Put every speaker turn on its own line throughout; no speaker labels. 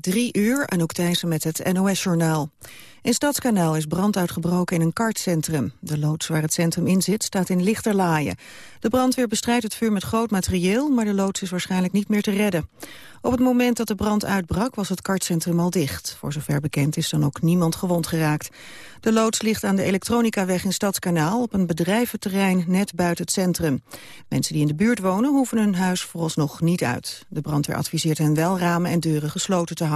Drie uur, Anouk Thijssen met het NOS-journaal. In Stadskanaal is brand uitgebroken in een kartcentrum. De loods waar het centrum in zit staat in lichterlaaien. De brandweer bestrijdt het vuur met groot materieel... maar de loods is waarschijnlijk niet meer te redden. Op het moment dat de brand uitbrak was het kartcentrum al dicht. Voor zover bekend is dan ook niemand gewond geraakt. De loods ligt aan de elektronicaweg in Stadskanaal... op een bedrijventerrein net buiten het centrum. Mensen die in de buurt wonen hoeven hun huis vooralsnog niet uit. De brandweer adviseert hen wel ramen en deuren gesloten te houden.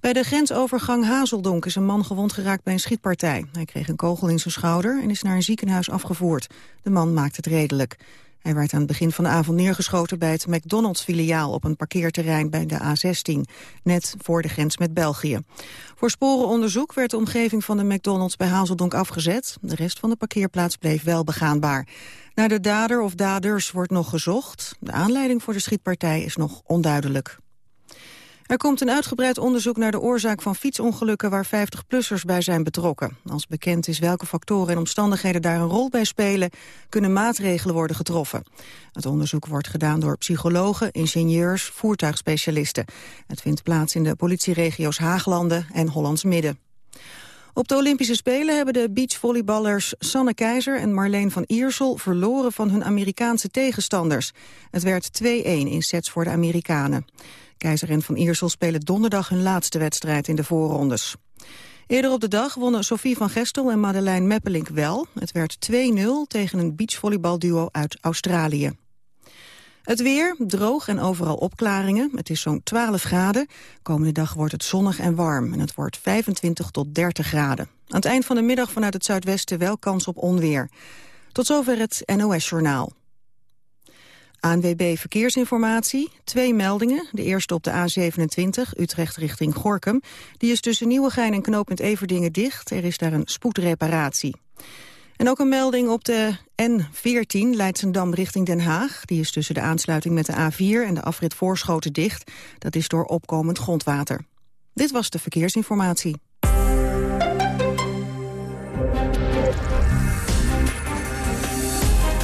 Bij de grensovergang Hazeldonk is een man gewond geraakt bij een schietpartij. Hij kreeg een kogel in zijn schouder en is naar een ziekenhuis afgevoerd. De man maakt het redelijk. Hij werd aan het begin van de avond neergeschoten bij het McDonald's-filiaal op een parkeerterrein bij de A16, net voor de grens met België. Voor sporenonderzoek werd de omgeving van de McDonald's bij Hazeldonk afgezet. De rest van de parkeerplaats bleef wel begaanbaar. Naar de dader of daders wordt nog gezocht. De aanleiding voor de schietpartij is nog onduidelijk. Er komt een uitgebreid onderzoek naar de oorzaak van fietsongelukken waar 50-plussers bij zijn betrokken. Als bekend is welke factoren en omstandigheden daar een rol bij spelen, kunnen maatregelen worden getroffen. Het onderzoek wordt gedaan door psychologen, ingenieurs, voertuigspecialisten. Het vindt plaats in de politieregio's Haaglanden en Hollands Midden. Op de Olympische Spelen hebben de beachvolleyballers Sanne Keizer en Marleen van Iersel verloren van hun Amerikaanse tegenstanders. Het werd 2-1 in sets voor de Amerikanen. Keizer en Van Iersel spelen donderdag hun laatste wedstrijd in de voorrondes. Eerder op de dag wonnen Sophie van Gestel en Madeleine Meppelink wel. Het werd 2-0 tegen een beachvolleybalduo uit Australië. Het weer, droog en overal opklaringen. Het is zo'n 12 graden. Komende dag wordt het zonnig en warm en het wordt 25 tot 30 graden. Aan het eind van de middag vanuit het zuidwesten wel kans op onweer. Tot zover het NOS-journaal. ANWB Verkeersinformatie. Twee meldingen. De eerste op de A27, Utrecht richting Gorkum. Die is tussen Nieuwegein en knooppunt Everdingen dicht. Er is daar een spoedreparatie. En ook een melding op de N14 Leidsendam richting Den Haag. Die is tussen de aansluiting met de A4 en de afrit Voorschoten dicht. Dat is door opkomend grondwater. Dit was de verkeersinformatie.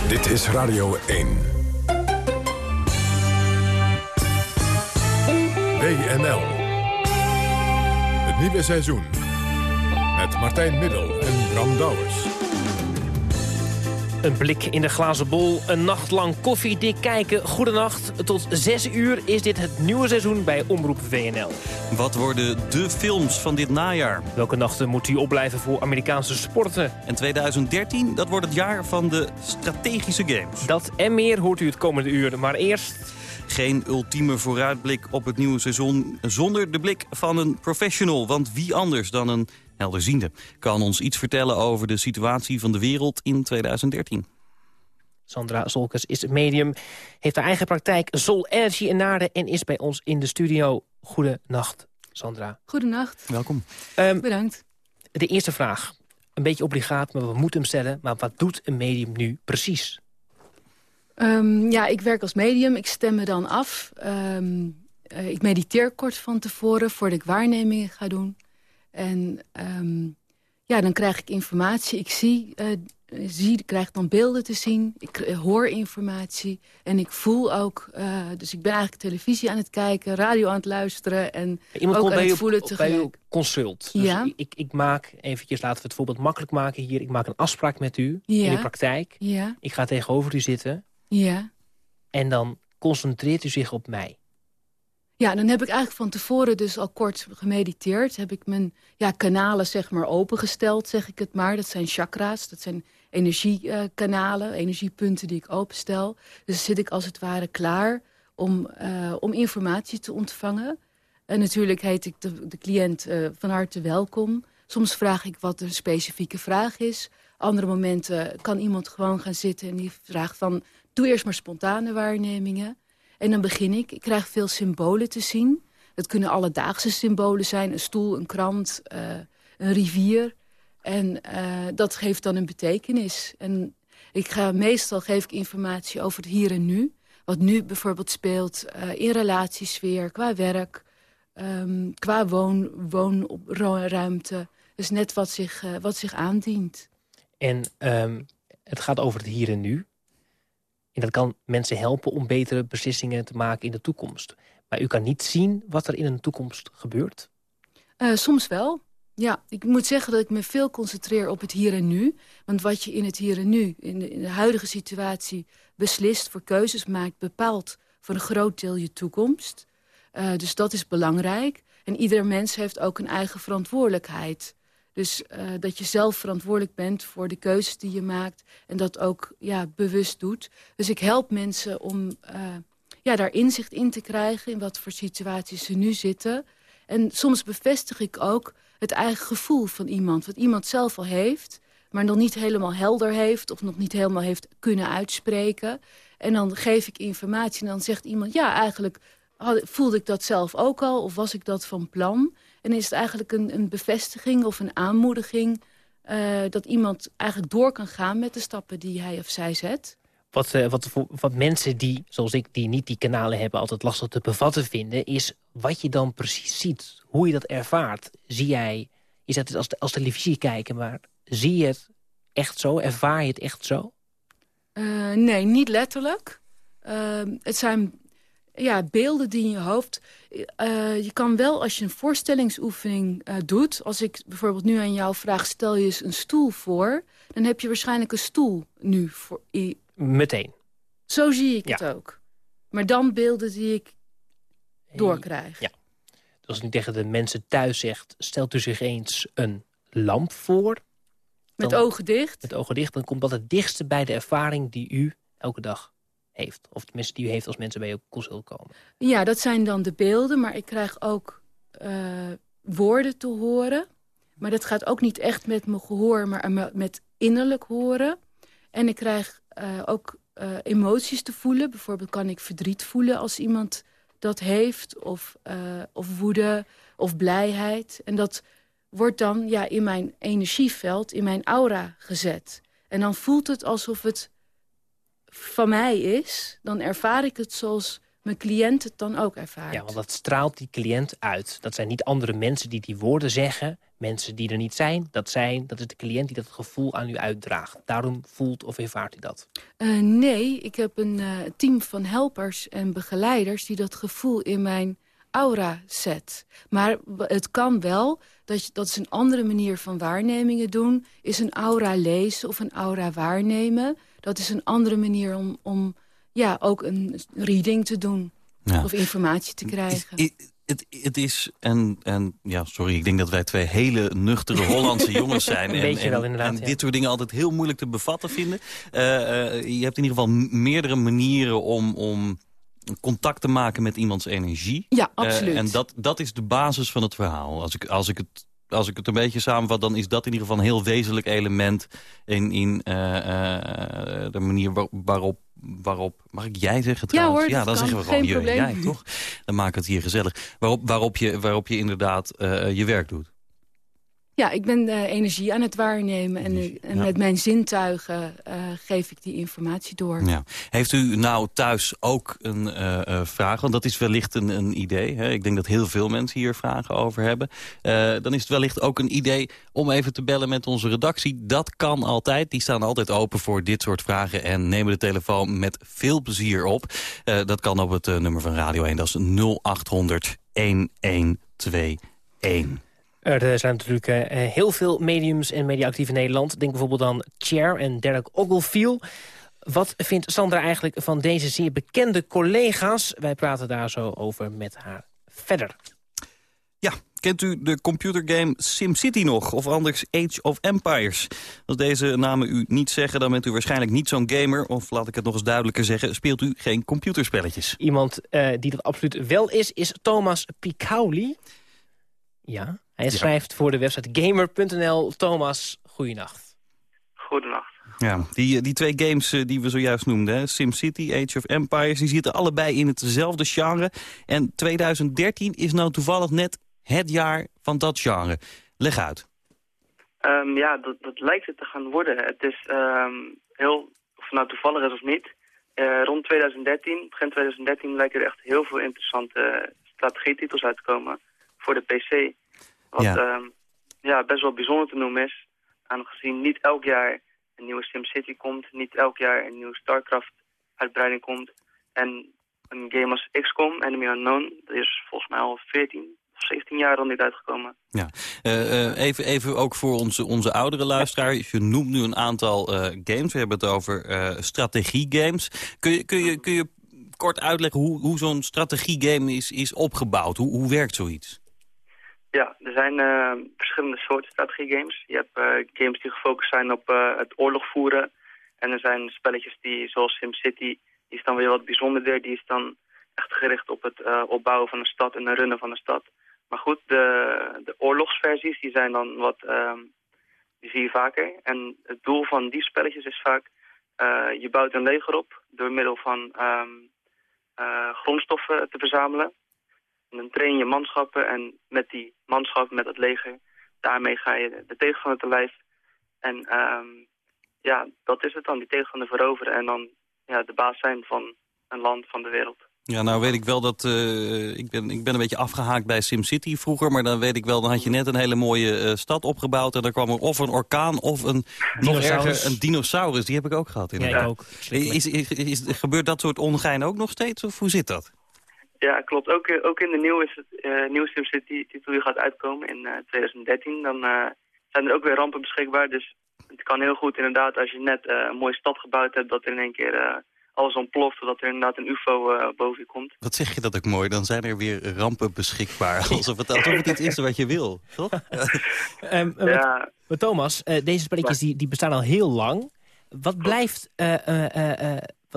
Dit is Radio 1. WNL. Het nieuwe seizoen. Met Martijn Middel en Bram Douwers.
Een blik in de glazen bol, een nacht lang koffiedik kijken. Goedenacht, tot 6 uur is dit het nieuwe seizoen bij Omroep WNL.
Wat worden de films van dit najaar?
Welke nachten moet u opblijven voor Amerikaanse sporten?
En 2013, dat wordt het jaar van de strategische games.
Dat en meer hoort u het komende uur, maar eerst...
Geen ultieme vooruitblik op het nieuwe seizoen zonder de blik van een professional. Want wie anders dan een helderziende kan ons iets vertellen over de situatie van de wereld in 2013.
Sandra Zolkes is medium, heeft haar eigen praktijk Sol Energy in Naarden... en is bij ons in de studio. Goedenacht, Sandra.
Goedenacht.
Welkom.
Um, Bedankt.
De eerste vraag, een beetje obligaat, maar we moeten hem stellen. Maar wat doet een medium nu precies?
Um, ja, ik werk als medium. Ik stem me dan af. Um, uh, ik mediteer kort van tevoren voordat ik waarnemingen ga doen. En um, ja, dan krijg ik informatie. Ik zie, uh, zie krijg dan beelden te zien. Ik uh, hoor informatie. En ik voel ook... dus ik ben eigenlijk televisie aan het kijken, radio aan het luisteren... en
Iemand
ook aan
het
voelen tegelijk.
Bij uw consult. Dus
ja.
ik, ik maak, eventjes laten we het voorbeeld makkelijk maken hier... ik maak een afspraak met u
ja.
in de praktijk.
Ja.
Ik ga tegenover u zitten...
Ja.
En dan concentreert u zich op mij.
Ja, dan heb ik eigenlijk van tevoren dus al kort gemediteerd. Heb ik mijn ja, kanalen zeg maar opengesteld, zeg ik het maar. Dat zijn chakra's, dat zijn energiekanalen, energiepunten die ik openstel. Dus zit ik als het ware klaar om, uh, om informatie te ontvangen. En natuurlijk heet ik de, de cliënt uh, van harte welkom. Soms vraag ik wat een specifieke vraag is. Andere momenten kan iemand gewoon gaan zitten en die vraagt van doe eerst maar spontane waarnemingen. En dan begin ik. Ik krijg veel symbolen te zien. Het kunnen alledaagse symbolen zijn. Een stoel, een krant, uh, een rivier. En uh, dat geeft dan een betekenis. En ik ga, meestal geef ik informatie over het hier en nu. Wat nu bijvoorbeeld speelt uh, in relatiesfeer, qua werk... Um, qua woon, woonruimte. Dus net wat zich, wat zich aandient.
En um, het gaat over het hier en nu. En dat kan mensen helpen om betere beslissingen te maken in de toekomst. Maar u kan niet zien wat er in een toekomst gebeurt?
Uh, soms wel. Ja, ik moet zeggen dat ik me veel concentreer op het hier en nu. Want wat je in het hier en nu, in de, huidige situatie... beslist, voor keuzes maakt, bepaalt voor een groot deel je toekomst. Uh, dus dat is belangrijk. En ieder mens heeft ook een eigen verantwoordelijkheid. Dus uh, dat je zelf verantwoordelijk bent voor de keuzes die je maakt... en dat ook ja, bewust doet. Dus ik help mensen om uh, ja, daar inzicht in te krijgen... in wat voor situaties ze nu zitten. En soms bevestig ik ook het eigen gevoel van iemand. Wat iemand zelf al heeft, maar nog niet helemaal helder heeft... of nog niet helemaal heeft kunnen uitspreken. En dan geef ik informatie en dan zegt iemand... ja, eigenlijk voelde ik dat zelf ook al of was ik dat van plan... En is het eigenlijk een, een bevestiging of een aanmoediging... Uh, dat iemand eigenlijk door kan gaan met de stappen die hij of zij zet.
Wat, uh, wat, wat mensen die, zoals ik, die niet die kanalen hebben... altijd lastig te bevatten vinden... is wat je dan precies ziet. Hoe je dat ervaart. Zie jij, is dat als, als televisie kijken... maar zie je het echt zo? Ervaar je het echt zo?
Uh, nee, niet letterlijk. het zijn ja, beelden die in je hoofd... Uh, je kan wel, als je een voorstellingsoefening uh, doet... als ik bijvoorbeeld nu aan jou vraag, stel je eens een stoel voor... dan heb je waarschijnlijk een stoel nu. Voor,
Meteen.
Zo zie ik ja. het ook. Maar dan beelden die ik doorkrijg.
Ja. Dus als ik tegen de mensen thuis zegt... stelt u zich eens een lamp voor...
Met ogen dicht?
Met ogen dicht, dan komt dat het dichtste bij de ervaring die u elke dag heeft. Of tenminste die u heeft als mensen bij je consult komen.
Ja, dat zijn dan de beelden. Maar ik krijg ook uh, woorden te horen. Maar dat gaat ook niet echt met mijn gehoor, maar met innerlijk horen. En ik krijg uh, ook uh, emoties te voelen. Bijvoorbeeld kan ik verdriet voelen als iemand dat heeft. Of, of woede of blijheid. En dat wordt dan ja, in mijn energieveld, in mijn aura gezet. En dan voelt het alsof het van mij is, dan ervaar ik het zoals mijn cliënt het dan ook ervaart.
Ja, want dat straalt die cliënt uit. Dat zijn niet andere mensen die die woorden zeggen. Mensen die er niet zijn, dat zijn, dat is de cliënt die dat gevoel aan u uitdraagt. Daarom voelt of ervaart u dat?
Uh, nee, ik heb een uh, team van helpers en begeleiders... die dat gevoel in mijn aura zet. Maar het kan wel, dat, je, dat is een andere manier van waarnemingen doen... is een aura lezen of een aura waarnemen dat is een andere manier om, om ja, ook een reading te doen. Of informatie te krijgen.
het, het is, en, en ja, sorry, ik denk dat wij twee hele nuchtere Hollandse jongens zijn.
Een beetje en, wel inderdaad.
En dit soort dingen altijd heel moeilijk te bevatten vinden. Uh, uh, je hebt in ieder geval meerdere manieren om, om contact te maken met iemands energie.
Ja, absoluut.
Uh, en dat, dat is de basis van het verhaal. Als ik, als ik het als ik het een beetje samenvat, dan is dat in ieder geval een heel wezenlijk element in, in uh, uh, de manier waarop, waarop... Mag ik jij zeggen trouwens?
Ja, hoor,
ja dan zeggen we gewoon je, jij, toch? Dan maak het hier gezellig. Waarop, waarop, je, waarop je inderdaad uh, je werk doet.
Ja, ik ben de energie aan het waarnemen. En, en met mijn zintuigen uh, geef ik die informatie door.
Ja. Heeft u nou thuis ook een uh, uh, vraag? Want dat is wellicht een, een idee. Hè? Ik denk dat heel veel mensen hier vragen over hebben. dan is het wellicht ook een idee om even te bellen met onze redactie. Dat kan altijd. Die staan altijd open voor dit soort vragen. En nemen de telefoon met veel plezier op. dat kan op het nummer van Radio 1. Dat is 0800 1121.
Er zijn natuurlijk uh, heel veel mediums en mediaactief in Nederland. Denk bijvoorbeeld aan Cher en Derek Ogilvie. Wat vindt Sandra eigenlijk van deze zeer bekende collega's? Wij praten daar zo over met haar verder.
Ja, kent u de computergame SimCity nog? Of anders Age of Empires? Als deze namen u niet zeggen, dan bent u waarschijnlijk niet zo'n gamer. Of laat ik het nog eens duidelijker zeggen, speelt u geen computerspelletjes.
Iemand uh, die dat absoluut wel is, is Thomas Picauli. Ja, hij schrijft voor de website gamer.nl. Thomas, goeienacht.
Goedenacht.
Ja, die, die twee games eh, die we zojuist noemden, SimCity, Age of Empires... die zitten allebei in hetzelfde genre. En 2013 is nou toevallig net het jaar van dat genre. Leg uit.
Um, ja, dat, dat lijkt het te gaan worden. Het is um, heel, of nou toevallig is of niet... Uh, rond 2013, begin 2013, lijken er echt heel veel interessante strategietitels uit te komen voor de PC. Wat ja. Um, ja, best wel bijzonder te noemen is. Aangezien niet elk jaar een nieuwe SimCity komt. Niet elk jaar een nieuwe StarCraft uitbreiding komt. En een game als XCOM, Enemy Unknown. Dat is volgens mij al 14 of 17 jaar al niet uitgekomen.
Ja. even, even ook voor onze, onze oudere luisteraar. Je noemt nu een aantal games. We hebben het over strategiegames. Kun je, kun, je, kun je kort uitleggen hoe, hoe zo'n strategiegame is, is opgebouwd? Hoe, hoe werkt zoiets?
Ja, er zijn uh, verschillende soorten strategiegames. Je hebt uh, games die gefocust zijn op uh, het oorlog voeren. En er zijn spelletjes die, zoals SimCity, die is dan weer wat bijzonderder. Die is dan echt gericht op het opbouwen van een stad en het runnen van een stad. Maar goed, de, de oorlogsversies, die zijn dan wat, ehm, die zie je vaker. En het doel van die spelletjes is vaak, je bouwt een leger op door middel van um, grondstoffen te verzamelen. En dan train je manschappen en met die manschappen, met het leger, daarmee ga je de tegenstander te lijf. En um, ja, dat is het dan, die tegenstander veroveren en dan ja, de baas zijn van een land, van de wereld.
Ja, nou weet ik wel dat... Uh, ik, ben, ik ben een beetje afgehaakt bij SimCity vroeger... maar dan weet ik wel, dan had je net een hele mooie uh, stad opgebouwd... en dan kwam er of een orkaan of een, nog erger, een dinosaurus. Die heb ik ook gehad, inderdaad.
Ja, ook.
Is, is, is, gebeurt dat soort ongein ook nog steeds, of hoe zit dat?
Ja, klopt. Ook, eh, ook in de nieuwe, uh, nieuwe SimCity-titel die gaat uitkomen in uh, 2013... dan zijn er ook weer rampen beschikbaar. Dus het kan heel goed inderdaad, als je net een mooie stad gebouwd hebt... dat er in één keer alles ontploft, dat er inderdaad een ufo boven je komt.
Wat zeg je dat ook mooi? Dan zijn er weer rampen beschikbaar. Alsof het, alsof het iets is wat je wil, toch?
um, ja. maar Thomas, deze spelletjes die, die bestaan al heel lang. Wat blijft...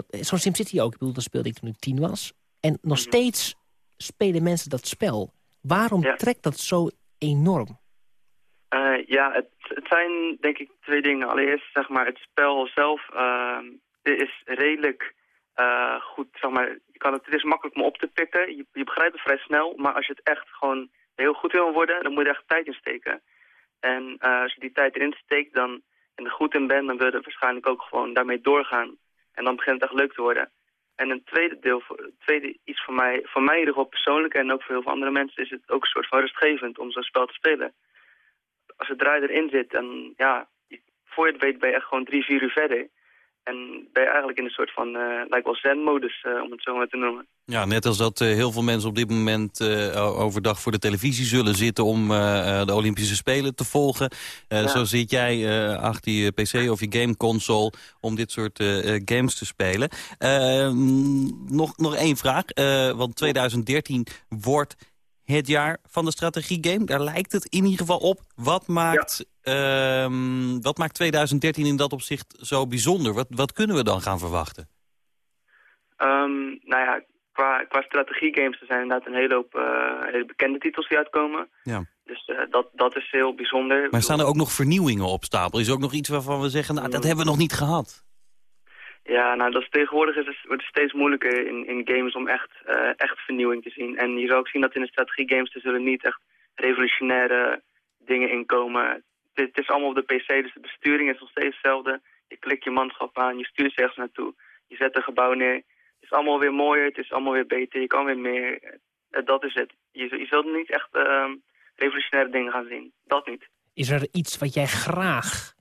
Zo'n SimCity ook, ik bedoel, dat speelde ik toen ik tien was. En nog mhm. steeds spelen mensen dat spel. Waarom trekt dat zo enorm?
Uh, ja, het, het, zijn denk ik twee dingen. Allereerst, zeg maar, het spel zelf uh, is redelijk uh, goed, zeg maar, je kan het, het is makkelijk om op te pikken. Je, je, begrijpt het vrij snel, maar als je het echt gewoon heel goed wil worden, dan moet je er echt tijd in steken. En uh, als je die tijd erin steekt dan, en er goed in bent, dan wil je waarschijnlijk ook gewoon daarmee doorgaan. En dan begint het echt leuk te worden. En een tweede deel, tweede iets voor mij, voor mij in ieder geval persoonlijk en ook voor heel veel andere mensen is het ook een soort van rustgevend om zo'n spel te spelen. Als het draai erin zit en ja, voor je het weet ben je echt gewoon drie, vier uur verder. En ben je eigenlijk in een soort van, uh, lijkt wel zen-modus, uh, om het zo maar te noemen.
Ja, net als dat uh, heel veel mensen op dit moment overdag voor de televisie zullen zitten... om de Olympische Spelen te volgen. Ja. Zo zit jij achter je pc of je gameconsole om dit soort games te spelen. Ehm, nog, nog één vraag, want 2013 wordt het jaar van de strategiegame. Daar lijkt het in ieder geval op. Wat maakt, ja. um, wat maakt 2013 in dat opzicht zo bijzonder? Wat, wat kunnen we dan gaan verwachten?
Um, nou ja, qua, qua strategiegames er zijn inderdaad een hele hoop uh, hele bekende titels die uitkomen. Ja. Dus uh, dat, dat is heel bijzonder.
Maar staan er ook nog vernieuwingen op stapel? Is er ook nog iets waarvan we zeggen, nou, dat hebben we nog niet gehad?
Ja, nou dat is tegenwoordig is het, wordt het steeds moeilijker in, in games om echt, uh, echt vernieuwing te zien. En je zou ook zien dat in de strategiegames er zullen niet echt revolutionaire dingen inkomen. Het, het is allemaal op de pc, dus de besturing is nog steeds hetzelfde. Je klikt je manschap aan, je stuurt ze ergens naartoe, je zet een gebouw neer. Is allemaal weer mooier, het is allemaal weer beter, je kan weer meer. Uh, dat is het. Je, je zult niet echt uh, revolutionaire dingen gaan zien. Dat niet.
Is er iets wat jij graag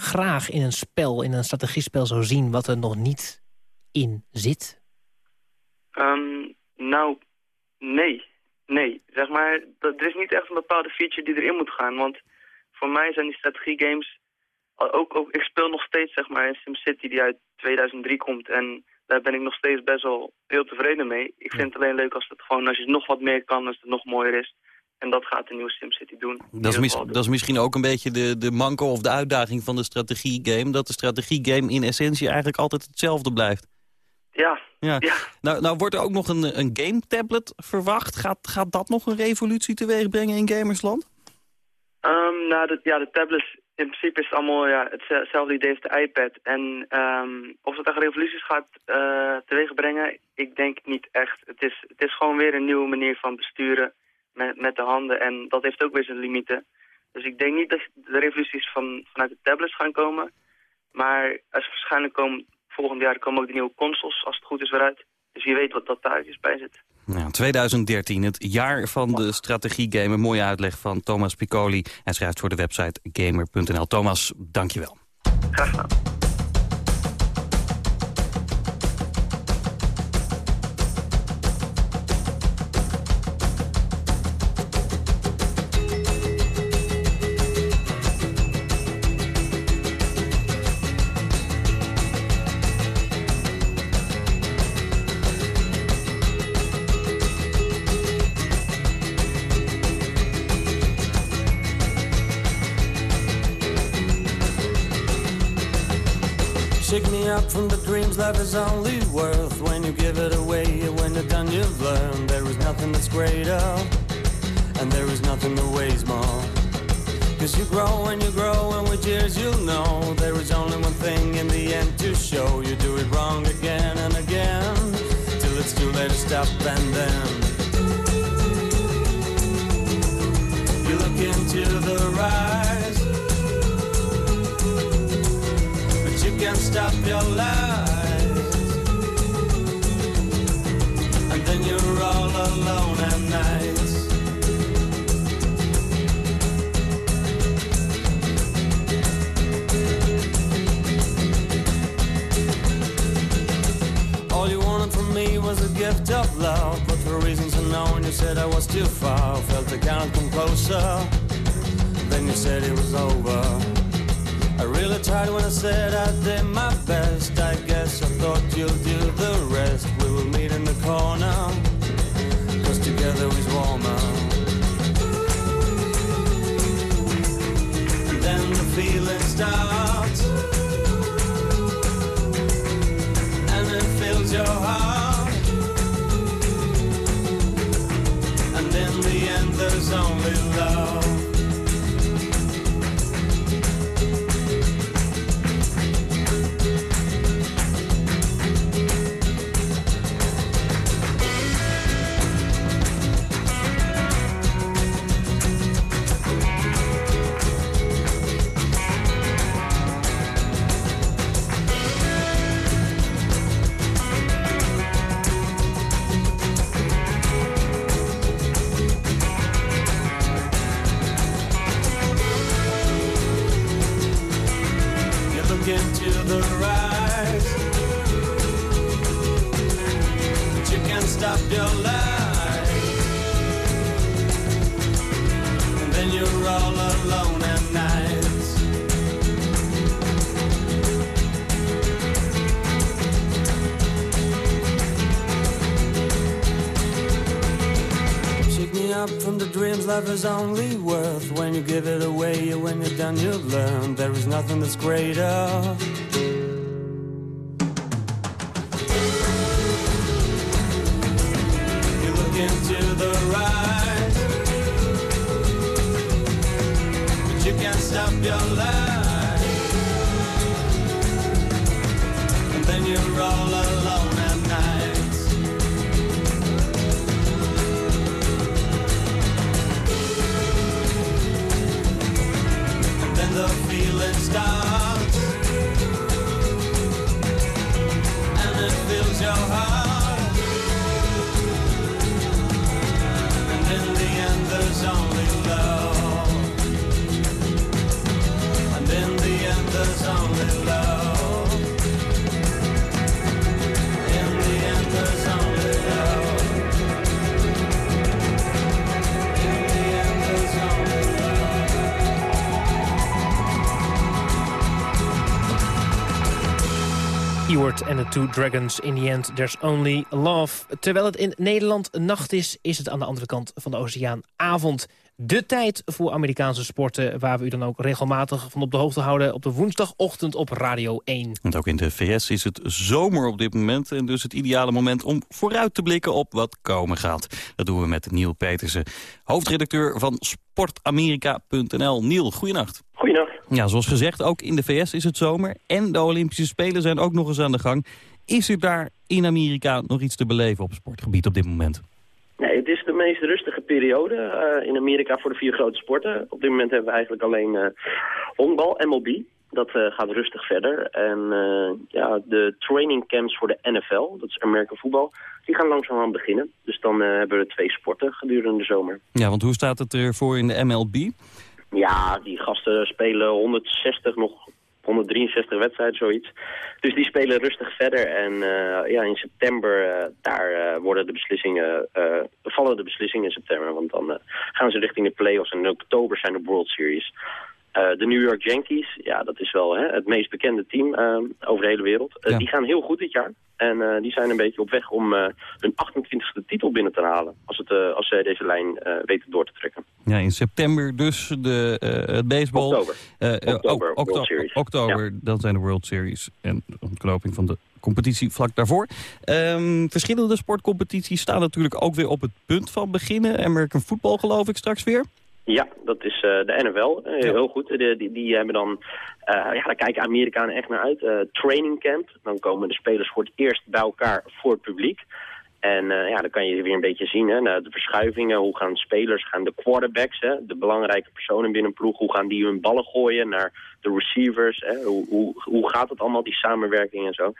graag in een spel, in een strategiespel zou zien... wat er nog niet in zit?
Um, nou, nee. Nee, zeg maar, er is niet echt een bepaalde feature die erin moet gaan. Want voor mij zijn die strategiegames... Ook, ook, ik speel nog steeds zeg maar, in SimCity die uit 2003 komt. En daar ben ik nog steeds best wel heel tevreden mee. Ik vind het alleen leuk als het gewoon, als je nog wat meer kan, als het nog mooier is. En dat gaat de nieuwe SimCity doen.
Dat is, dat is, misschien ook een beetje de, de manko of de uitdaging van de strategiegame. Dat de strategiegame in essentie eigenlijk altijd hetzelfde blijft.
Ja. ja.
Nou, nou wordt er ook nog een, een game tablet verwacht. Gaat, gaat dat nog een revolutie teweeg brengen in gamersland?
Um, nou, de, ja, de tablets, in principe is het allemaal ja, hetzelfde idee als de iPad. En um, of het echt revoluties gaat uh, teweeg brengen, ik denk niet echt. Het is, het is gewoon weer een nieuwe manier van besturen met, met de handen. En dat heeft ook weer zijn limieten. Dus ik denk niet dat de revoluties van, vanuit de tablets gaan komen. Maar als waarschijnlijk komen, volgend jaar komen ook de nieuwe consoles, als het goed is, weer uit. Dus wie weet wat dat daar bij zit.
Ja, 2013, het jaar van de strategiegame. Een mooie uitleg van Thomas Piccoli. Hij schrijft voor de website gamer.nl. Thomas, dankjewel.
Graag gedaan.
From the dreams life is only worth when you give it away. And when you're done, you've learned there is nothing that's greater, and there is nothing that weighs more. Cause you grow and you grow, and with years you'll know there is only one thing in the end to show. You do it wrong again and again, till it's too late to stop and then. You look into the rise, can't stop your lies. And then you're all alone at night. All you wanted from me was a gift of love, but for reasons unknown, you said I was too far. Felt I cannot come closer. Then you said it was over. I really tried when I said I did my best. I guess I thought you'll do the rest. We will meet in the corner, cause together is warmer. And then the feeling starts. and it fills your heart. And in the end, there's only love. Life is only worth when you give it away. When you're done, you've learned there is nothing that's greater.
Ewart en de Two Dragons. In the end, there's only love. Terwijl het in Nederland nacht is, is het aan de andere kant van de oceaan avond. De tijd voor Amerikaanse sporten, waar we u dan ook regelmatig van op de hoogte houden... op de woensdagochtend op Radio 1.
Want ook in de VS is het zomer op dit moment. En dus het ideale moment om vooruit te blikken op wat komen gaat. Dat doen we met Niel Petersen, hoofdredacteur van sportamerika.nl. Niel, goeienacht.
Goeienacht.
Ja, zoals gezegd, ook in de VS is het zomer. En de Olympische Spelen zijn ook nog eens aan de gang. Is er daar in Amerika nog iets te beleven op sportgebied op dit moment?
Nee, het is de meest rustige periode eh, in Amerika voor de vier grote sporten. Op dit moment hebben we eigenlijk alleen eh honkbal, MLB. Dat eh, gaat rustig verder. En ja, de training camps voor de NFL, dat is American voetbal, die gaan langzaam beginnen. Dus dan hebben we twee sporten gedurende de zomer.
Ja, want hoe staat het ervoor in de MLB?
Ja, die gasten spelen 160 nog 163 wedstrijden, zoiets. Dus die spelen rustig verder. En eh, ja, in september, eh, daar eh, worden de beslissingen, vallen de beslissingen in september. Want dan gaan ze richting de play-offs. En in oktober zijn de World Series. Eh, de New York Yankees, ja, dat is wel hè, het meest bekende team uh, over de hele wereld.
Ja.
Die gaan heel goed dit jaar. En eh, die zijn een beetje op weg om eh, hun 28e titel binnen te halen. Als, het, eh, als zij deze lijn eh, weten door te trekken.
Ja, in september dus de, eh, het baseball.
Oktober.
Eh, eh,
Oktober,
ok- okto-
World Series.
Oktober, dan zijn de World Series en de ontknoping van de competitie vlak daarvoor. Ehm, verschillende sportcompetities staan natuurlijk ook weer op het punt van beginnen. American Football geloof ik straks weer.
Ja, dat is eh, de NFL. Eh,
Ja.
Heel goed. Die, die, die hebben dan, eh, ja, daar kijken Amerikanen echt naar uit. Training camp. Dan komen de spelers voor het eerst bij elkaar voor het publiek. En ja, dan kan je weer een beetje zien, hè, de verschuivingen. Hoe gaan spelers, gaan de quarterbacks, hè, de belangrijke personen binnen een ploeg, hoe gaan die hun ballen gooien naar de receivers? Hè, hoe, hoe, hoe gaat het allemaal, die samenwerking en zo?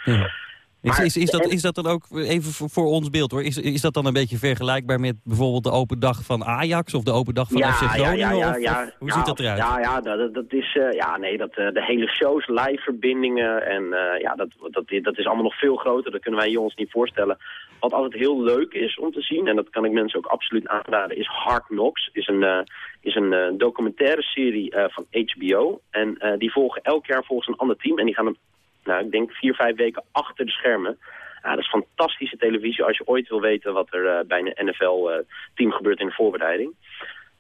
Is, is, is, dat, is dat dan ook, even voor, voor ons beeld hoor, is, is dat dan een beetje vergelijkbaar met bijvoorbeeld de open dag van Ajax of de open dag van FC Groningen? of, of hoe
ja,
ziet dat eruit?
Ja, ja dat, dat is, eh, ja, nee, dat, eh, de hele shows, live verbindingen en eh, ja, dat, dat, dat is allemaal nog veel groter. Dat kunnen wij je ons niet voorstellen. Wat altijd heel leuk is om te zien, en dat kan ik mensen ook absoluut aanraden, is Hard Knocks. Is een, is een documentaire serie van HBO. En die volgen elk jaar volgens een ander team. En die gaan, een, nou, ik denk vier, vijf weken achter de schermen. Ja, dat is fantastische televisie als je ooit wil weten wat er eh, bij een NFL-team gebeurt in de voorbereiding.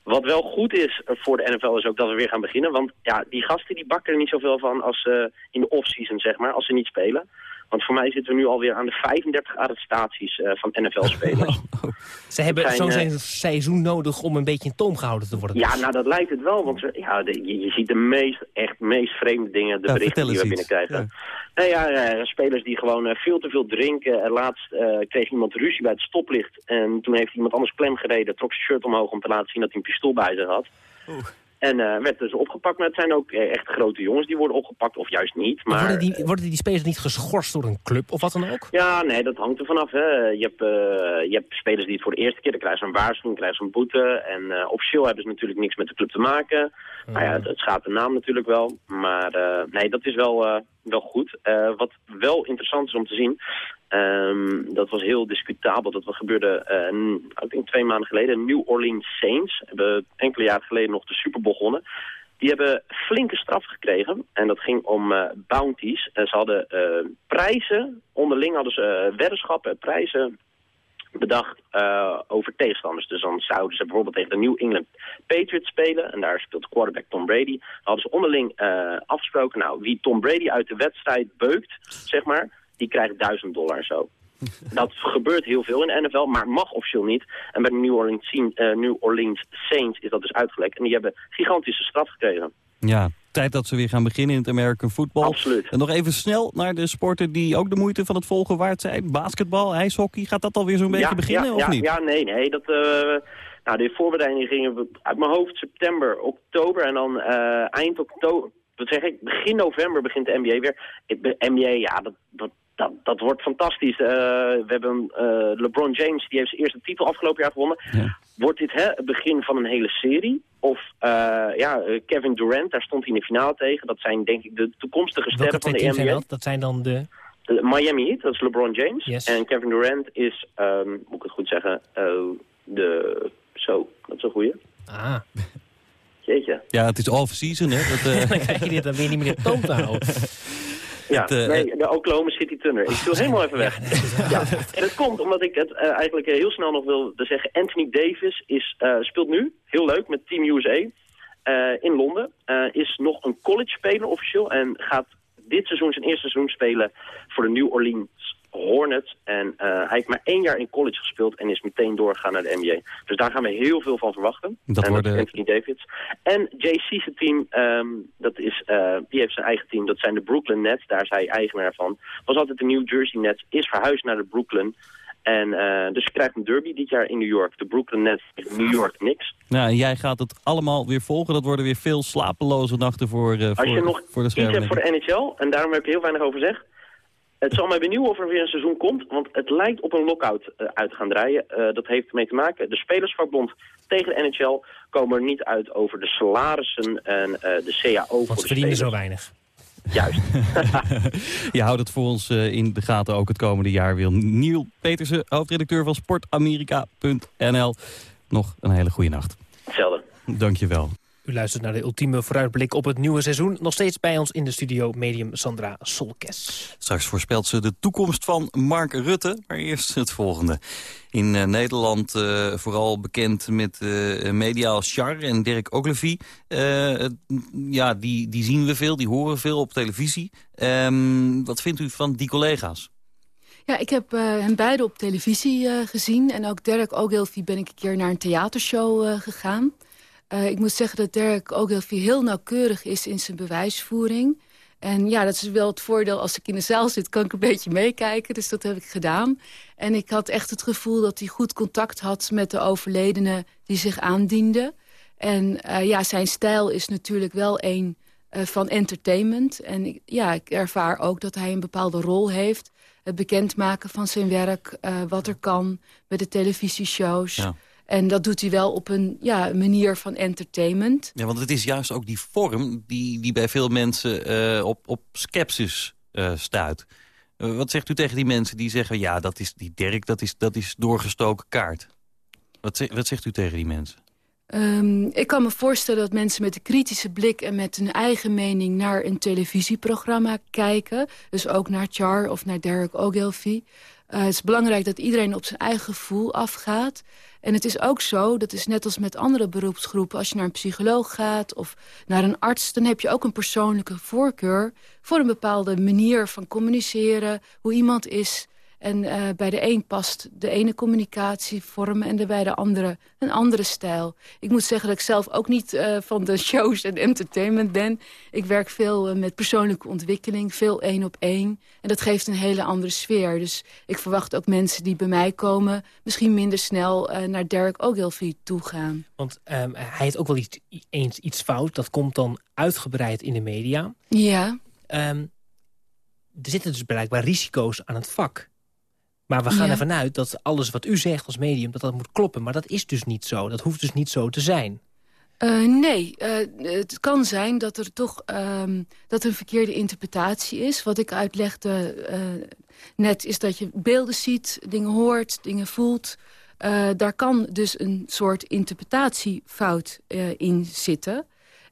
Wat wel goed is eh, voor de NFL is ook dat we weer gaan beginnen. Want ja, die gasten die bakken er niet zoveel van als eh, in de off-season, zeg maar, als ze niet spelen. Want voor mij zitten we nu alweer aan de 35 arrestaties eh, van NFL-spelers.
Ze hebben zo'n
eh,
seizoen nodig om een beetje in toom gehouden te worden.
Ja, nou dat lijkt het wel, want ja, de- je, je ziet de meest, echt meest vreemde dingen, de
Ja,
berichten die we binnenkrijgen. Nou ja, spelers die gewoon eh, veel te veel drinken. En laatst kreeg iemand ruzie bij het stoplicht en toen heeft iemand anders klem gereden, trok zijn shirt omhoog om te laten zien dat hij een pistool bij zich had. En eh, werd dus opgepakt, maar het zijn ook eh, echt grote jongens die worden opgepakt, of juist niet.
Maar worden, die, worden die spelers niet geschorst door een club of wat dan ook?
Ja, nee, dat hangt er vanaf. Je, hebt, eh, je hebt spelers die het voor de eerste keer, dan krijgen ze een waarschuwing, krijgen ze een boete. En eh, officieel hebben ze natuurlijk niks met de club te maken. Nou ja, het, het schaadt de naam natuurlijk wel. Maar eh, nee, dat is wel, eh, wel goed. Eh, wat wel interessant is om te zien, ehm, dat was heel discutabel. Dat gebeurde, eh, ik denk twee maanden geleden. New Orleans Saints hebben enkele jaren geleden nog de Super Bowl gewonnen. Die hebben flinke straf gekregen. En dat ging om eh, bounties. En ze hadden eh, prijzen, onderling hadden ze weddenschappen, prijzen bedacht over tegenstanders. Dus dan zouden ze bijvoorbeeld tegen de New England Patriots spelen. En daar speelt quarterback Tom Brady. Dan hadden ze onderling afgesproken, nou, wie Tom Brady uit de wedstrijd beukt, zeg maar, die krijgt 1000 dollar zo. Dat gebeurt heel veel in de NFL, maar mag officieel niet. En bij de New Orleans, Saints- eh, New Orleans Saints is dat dus uitgelekt. En die hebben gigantische straf gekregen.
Ja, tijd dat ze weer gaan beginnen in het American Football.
Absoluut.
En nog even snel naar de sporten die ook de moeite van het volgen waard zijn. Basketbal, ijshockey, gaat dat alweer zo'n beetje
ja,
beginnen
ja,
of
ja,
niet?
Ja, nee, nee. Dat, eh, nou, de voorbereidingen gingen uit mijn hoofd september, oktober en dan eh, eind oktober. Wat zeg ik? Begin november begint de NBA weer. NBA, ja, dat, dat, dat, dat wordt fantastisch. Eh, we hebben eh, LeBron James, die heeft zijn eerste titel afgelopen jaar gewonnen.
Ja.
Wordt dit hè, het begin van een hele serie? Of eh, ja, Kevin Durant, daar stond hij in de finale tegen. Dat zijn denk ik de toekomstige sterren van de
teams zijn
NBA.
dat? Dat zijn dan de...
Miami Heat, dat is LeBron James.
Yes.
En Kevin Durant is, ehm, moet ik het goed zeggen, eh, de... Zo, dat is een goeie.
Ah,
Jeetje.
Ja, het is off-season, hè? Dat, eh,
dan krijg je dit dan weer niet meer in toom te houden.
Ja,
Het, eh,
nee, de Oklahoma City Thunder. Ik viel helemaal even weg. Ja, en dat komt omdat ik het eh, eigenlijk eh, heel snel nog wil zeggen. Anthony Davis is, speelt nu, heel leuk, met Team USA in Londen. Is nog een college speler officieel en gaat dit seizoen zijn eerste seizoen spelen voor de New Orleans Hornets. En eh, hij heeft maar één jaar in college gespeeld en is meteen doorgegaan naar de NBA. Dus daar gaan we heel veel van verwachten.
Dat
en
worden-
Anthony Davis. En JC's team, ehm, dat is, eh, die heeft zijn eigen team. Dat zijn de Brooklyn Nets. Daar is hij eigenaar van. Was altijd de New Jersey Nets. Is verhuisd naar de Brooklyn. En eh, dus je krijgt een derby dit jaar in New York. De Brooklyn Nets tegen New York Knicks.
nou, en jij gaat het allemaal weer volgen. Dat worden weer veel slapeloze nachten voor, eh,
Als
voor,
je nog
voor de
iets hebt voor de NHL, en daarom heb ik heel weinig over gezegd. Het zal mij benieuwen of er weer een seizoen komt, want het lijkt op een lockout eh, uit te gaan draaien. Eh, dat heeft ermee te maken, de Spelersvakbond tegen de NHL komen er niet uit over de salarissen en eh, de CAO voor
Want
de
ze verdienen zo weinig.
Juist.
Je houdt het voor ons eh, in de gaten ook het komende jaar weer. Niel Petersen, hoofdredacteur van sportamerika.nl. Nog een hele goede nacht.
Hetzelfde.
Dank je wel.
U luistert naar de ultieme vooruitblik op het nieuwe seizoen. Nog steeds bij ons in de studio medium Sandra Solkes.
Straks voorspelt ze de toekomst van Mark Rutte. Maar eerst het volgende. In uh, Nederland uh, vooral bekend met uh, media als Char en Dirk Ogilvy. ja, die, die zien we veel, die horen veel op televisie. Um, wat vindt u van die collega's?
Ja, ik heb uh, hen beide op televisie uh, gezien. En ook Dirk Ogilvy ben ik een keer naar een theatershow uh, gegaan. Ik moet zeggen dat Dirk Ogilvy heel nauwkeurig is in zijn bewijsvoering. En ja, dat is wel het voordeel. Als ik in de zaal zit, kan ik een beetje meekijken. Dus dat heb ik gedaan. En ik had echt het gevoel dat hij goed contact had met de overledene die zich aandiende. En ja, zijn stijl is natuurlijk wel een van entertainment. En ja, ik ervaar ook dat hij een bepaalde rol heeft het bekendmaken van zijn werk, wat er kan met de televisieshows. Ja. En dat doet hij wel op een ja, manier van entertainment.
Ja, want het is juist ook die vorm die, die bij veel mensen uh, op, op skepsis uh, stuit. wat zegt u tegen die mensen die zeggen... ja, dat is die Dirk, dat is, dat is doorgestoken kaart. Wat, wat zegt u tegen die mensen?
Um, ik kan me voorstellen dat mensen met een kritische blik... en met hun eigen mening naar een televisieprogramma kijken. Dus ook naar Char of naar Derek Ogilvy. Uh, het is belangrijk dat iedereen op zijn eigen gevoel afgaat. En het is ook zo, dat is net als met andere beroepsgroepen... als je naar een psycholoog gaat of naar een arts... dan heb je ook een persoonlijke voorkeur... voor een bepaalde manier van communiceren, hoe iemand is... En uh, bij de een past de ene communicatievorm en de, bij de andere een andere stijl. Ik moet zeggen dat ik zelf ook niet uh, van de shows en entertainment ben. Ik werk veel uh, met persoonlijke ontwikkeling, veel één op één. En dat geeft een hele andere sfeer. Dus ik verwacht ook mensen die bij mij komen... misschien minder snel naar Derek Ogilvy toe gaan.
Want um, hij heeft ook wel iets, eens iets fout. Dat komt dan uitgebreid in de media.
Ja.
Um, er zitten dus blijkbaar risico's aan het vak. Maar we gaan ja. ervan uit dat alles wat u zegt als medium, dat dat moet kloppen. Maar dat is dus niet zo. Dat hoeft dus niet zo te zijn.
Uh, nee, uh, het kan zijn dat er toch uh, dat een verkeerde interpretatie is. Wat ik uitlegde uh, net is dat je beelden ziet, dingen hoort, dingen voelt. daar kan dus een soort interpretatiefout in zitten.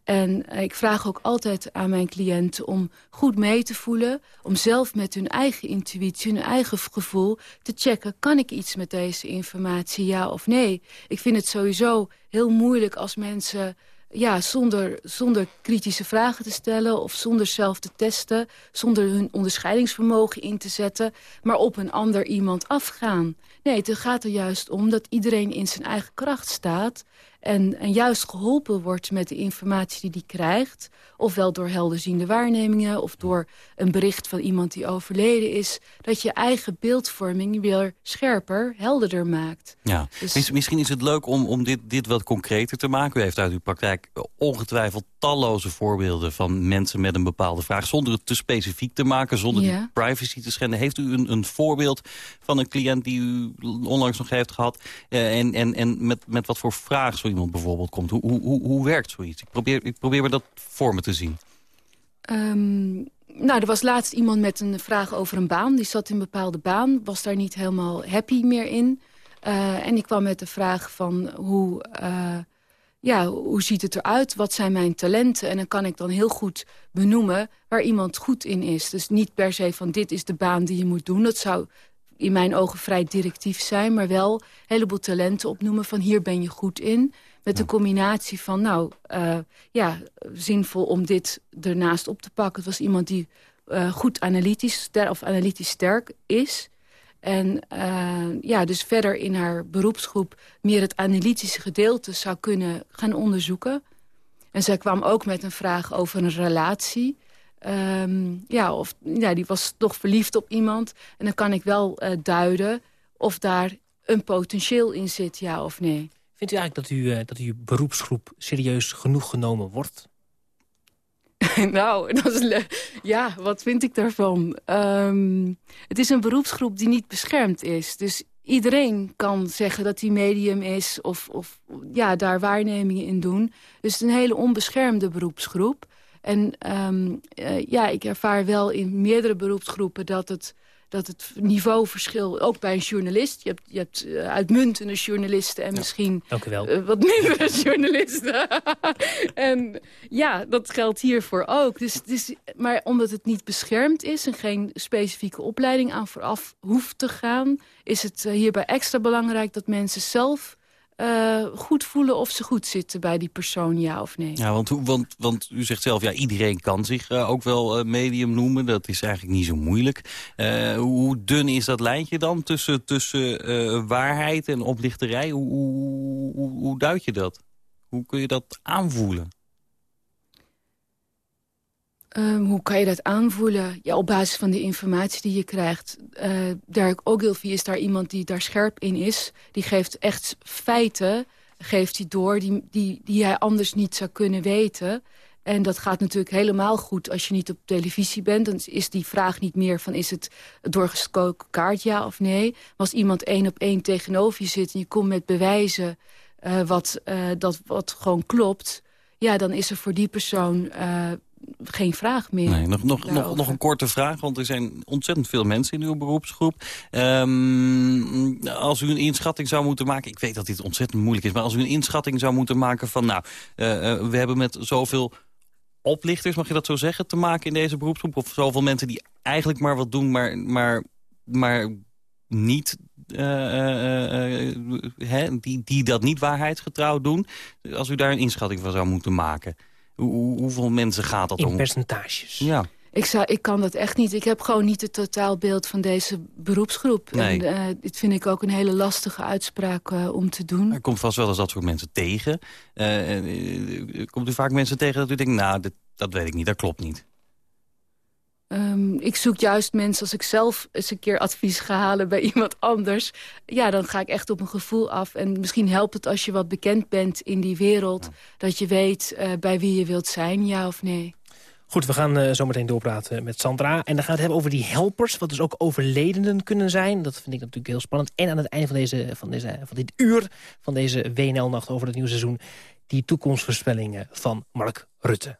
En eh, ik vraag ook altijd aan mijn cliënten om goed mee te voelen... om zelf met hun eigen intuïtie, hun eigen gevoel te checken... kan ik iets met deze informatie, ja of nee? Ik vind het sowieso heel moeilijk als mensen ja, zonder, zonder kritische vragen te stellen of zonder zelf te testen... zonder hun onderscheidingsvermogen in te zetten... maar op een ander iemand afgaan. Nee, het gaat er juist om dat iedereen in zijn eigen kracht staat... En, en, juist geholpen wordt met de informatie die hij krijgt... ofwel door helderziende waarnemingen... of door een bericht van iemand die overleden is... dat je eigen beeldvorming weer scherper, helderder maakt.
Ja. Dus... Misschien is het leuk om, om dit, dit wat concreter te maken. U heeft uit uw praktijk ongetwijfeld talloze voorbeelden... van mensen met een bepaalde vraag... zonder het te specifiek te maken, zonder ja. privacy te schenden. Heeft u een, een voorbeeld van een cliënt die u onlangs nog heeft gehad... Eh, en, en, en met, met wat voor vraag iemand bijvoorbeeld komt? Hoe, hoe, hoe, werkt zoiets? Ik probeer, ik probeer me dat voor me te zien.
Um, nou, er was laatst iemand met een vraag over een baan. Die zat in een bepaalde baan, was daar niet helemaal happy meer in. Uh, en ik kwam met de vraag van hoe, uh, ja, hoe ziet het eruit? Wat zijn mijn talenten? En dan kan ik dan heel goed benoemen waar iemand goed in is. Dus niet per se van dit is de baan die je moet doen. Dat zou in mijn ogen vrij directief zijn, maar wel een heleboel talenten opnoemen van hier ben je goed in. Met de combinatie van, nou, uh, ja, zinvol om dit ernaast op te pakken. Het was iemand die uh, goed analytisch, of analytisch sterk is. En uh, ja, dus verder in haar beroepsgroep meer het analytische gedeelte zou kunnen gaan onderzoeken. En zij kwam ook met een vraag over een relatie. Um, ja, of, ja, die was toch verliefd op iemand. En dan kan ik wel uh, duiden of daar een potentieel in zit, ja of nee.
Vindt u eigenlijk dat, u, uh, dat uw beroepsgroep serieus genoeg genomen wordt?
nou, dat is ja, wat vind ik daarvan? Um, het is een beroepsgroep die niet beschermd is. Dus iedereen kan zeggen dat hij medium is of, of ja, daar waarnemingen in doen. Dus het is een hele onbeschermde beroepsgroep. En um, uh, ja, ik ervaar wel in meerdere beroepsgroepen dat het dat het niveauverschil, ook bij een journalist... je hebt, je hebt uh, uitmuntende journalisten en misschien uh, wat mindere journalisten. en ja, dat geldt hiervoor ook. Dus, dus, maar omdat het niet beschermd is en geen specifieke opleiding aan vooraf hoeft te gaan... is het hierbij extra belangrijk dat mensen zelf uh, goed voelen of ze goed zitten bij die persoon, ja of nee.
Ja, want, want, want u zegt zelf, ja, iedereen kan zich uh, ook wel uh, medium noemen. Dat is eigenlijk niet zo moeilijk. hoe dun is dat lijntje dan tussen, tussen waarheid en oplichterij? Hoe, hoe, hoe duid je dat? Hoe kun je dat aanvoelen?
Um, hoe kan je dat aanvoelen? Ja, op basis van de informatie die je krijgt. Uh, Derek Ogilvie is daar iemand die daar scherp in is. Die geeft echt feiten, geeft hij door, die, die, hij anders niet zou kunnen weten. En dat gaat natuurlijk helemaal goed als je niet op televisie bent. Dan is die vraag niet meer van is het doorgestoken kaart ja of nee. Maar als iemand één op één tegenover je zit en je komt met bewijzen uh, wat, uh, dat wat gewoon klopt... ja, dan is er voor die persoon geen vraag meer.
Nee, nog, nog, nog, nog, een korte vraag, want er zijn ontzettend veel mensen in uw beroepsgroep. Um, als u een inschatting zou moeten maken, ik weet dat dit ontzettend moeilijk is... maar als u een inschatting zou moeten maken van... nou, uh, uh, we hebben met zoveel oplichters, mag je dat zo zeggen, te maken in deze beroepsgroep? Of zoveel mensen die eigenlijk maar wat doen, maar, maar, maar niet... Uh, hè, die, die dat niet waarheidsgetrouw doen. Als u daar een inschatting van zou moeten maken... Hoe, hoeveel mensen gaat dat
In
om?
In percentages.
Ja.
Ik, zou, ik kan dat echt niet. Ik heb gewoon niet het totaalbeeld van deze beroepsgroep.
Nee.
En uh, dit vind ik ook een hele lastige uitspraak uh, om te doen.
Er komt vast wel eens dat soort mensen tegen. Uh, komt u vaak mensen tegen dat u denkt... nou, dit, dat weet ik niet, dat klopt niet.
Um, ik zoek juist mensen, als ik zelf eens een keer advies ga halen bij iemand anders... ja, dan ga ik echt op een gevoel af. En misschien helpt het als je wat bekend bent in die wereld... Dat je weet uh, bij wie je wilt zijn, ja of nee.
Goed, we gaan uh, zo meteen doorpraten met Sandra. En dan gaan we het hebben over die helpers, wat dus ook overledenen kunnen zijn. Dat vind ik natuurlijk heel spannend. En aan het einde van, deze, van, deze, van dit uur, van deze WNL-nacht over het nieuwe seizoen... die toekomstvoorspellingen van Mark Rutte.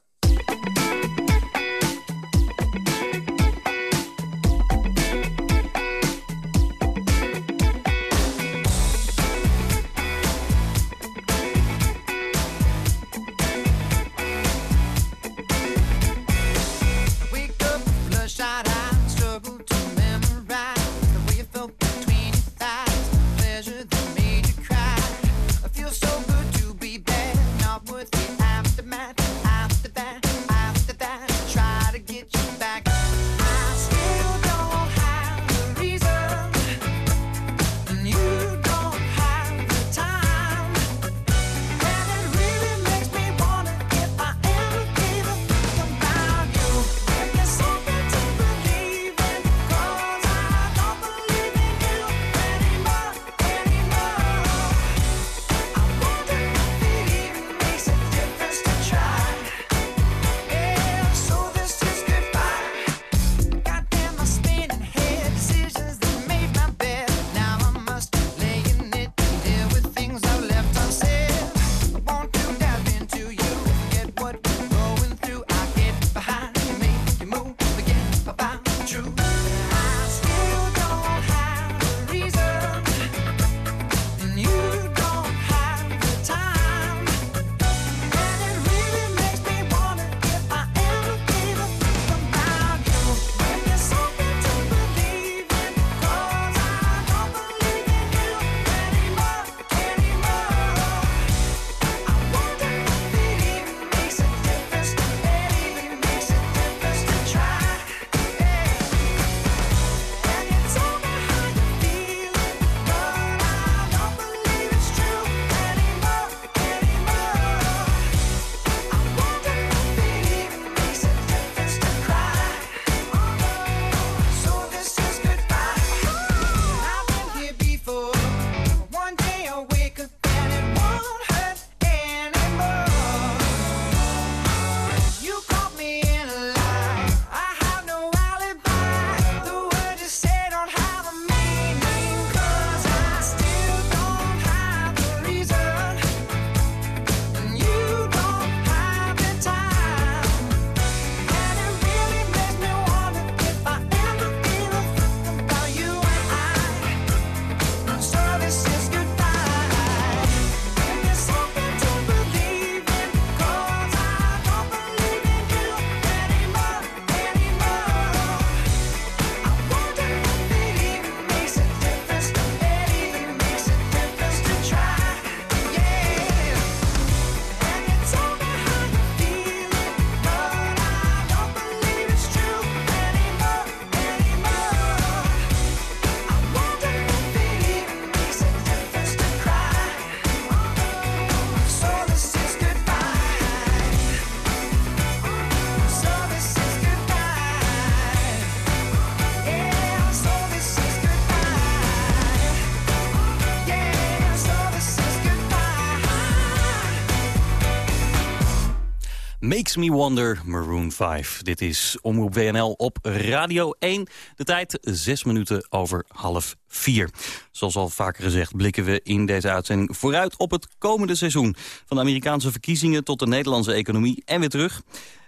Makes Me Wonder, Maroon 5. Dit is Omroep WNL op Radio 1. De tijd zes minuten over half vier. Zoals al vaker gezegd blikken we in deze uitzending vooruit op het komende seizoen. Van de Amerikaanse verkiezingen tot de Nederlandse economie en weer terug.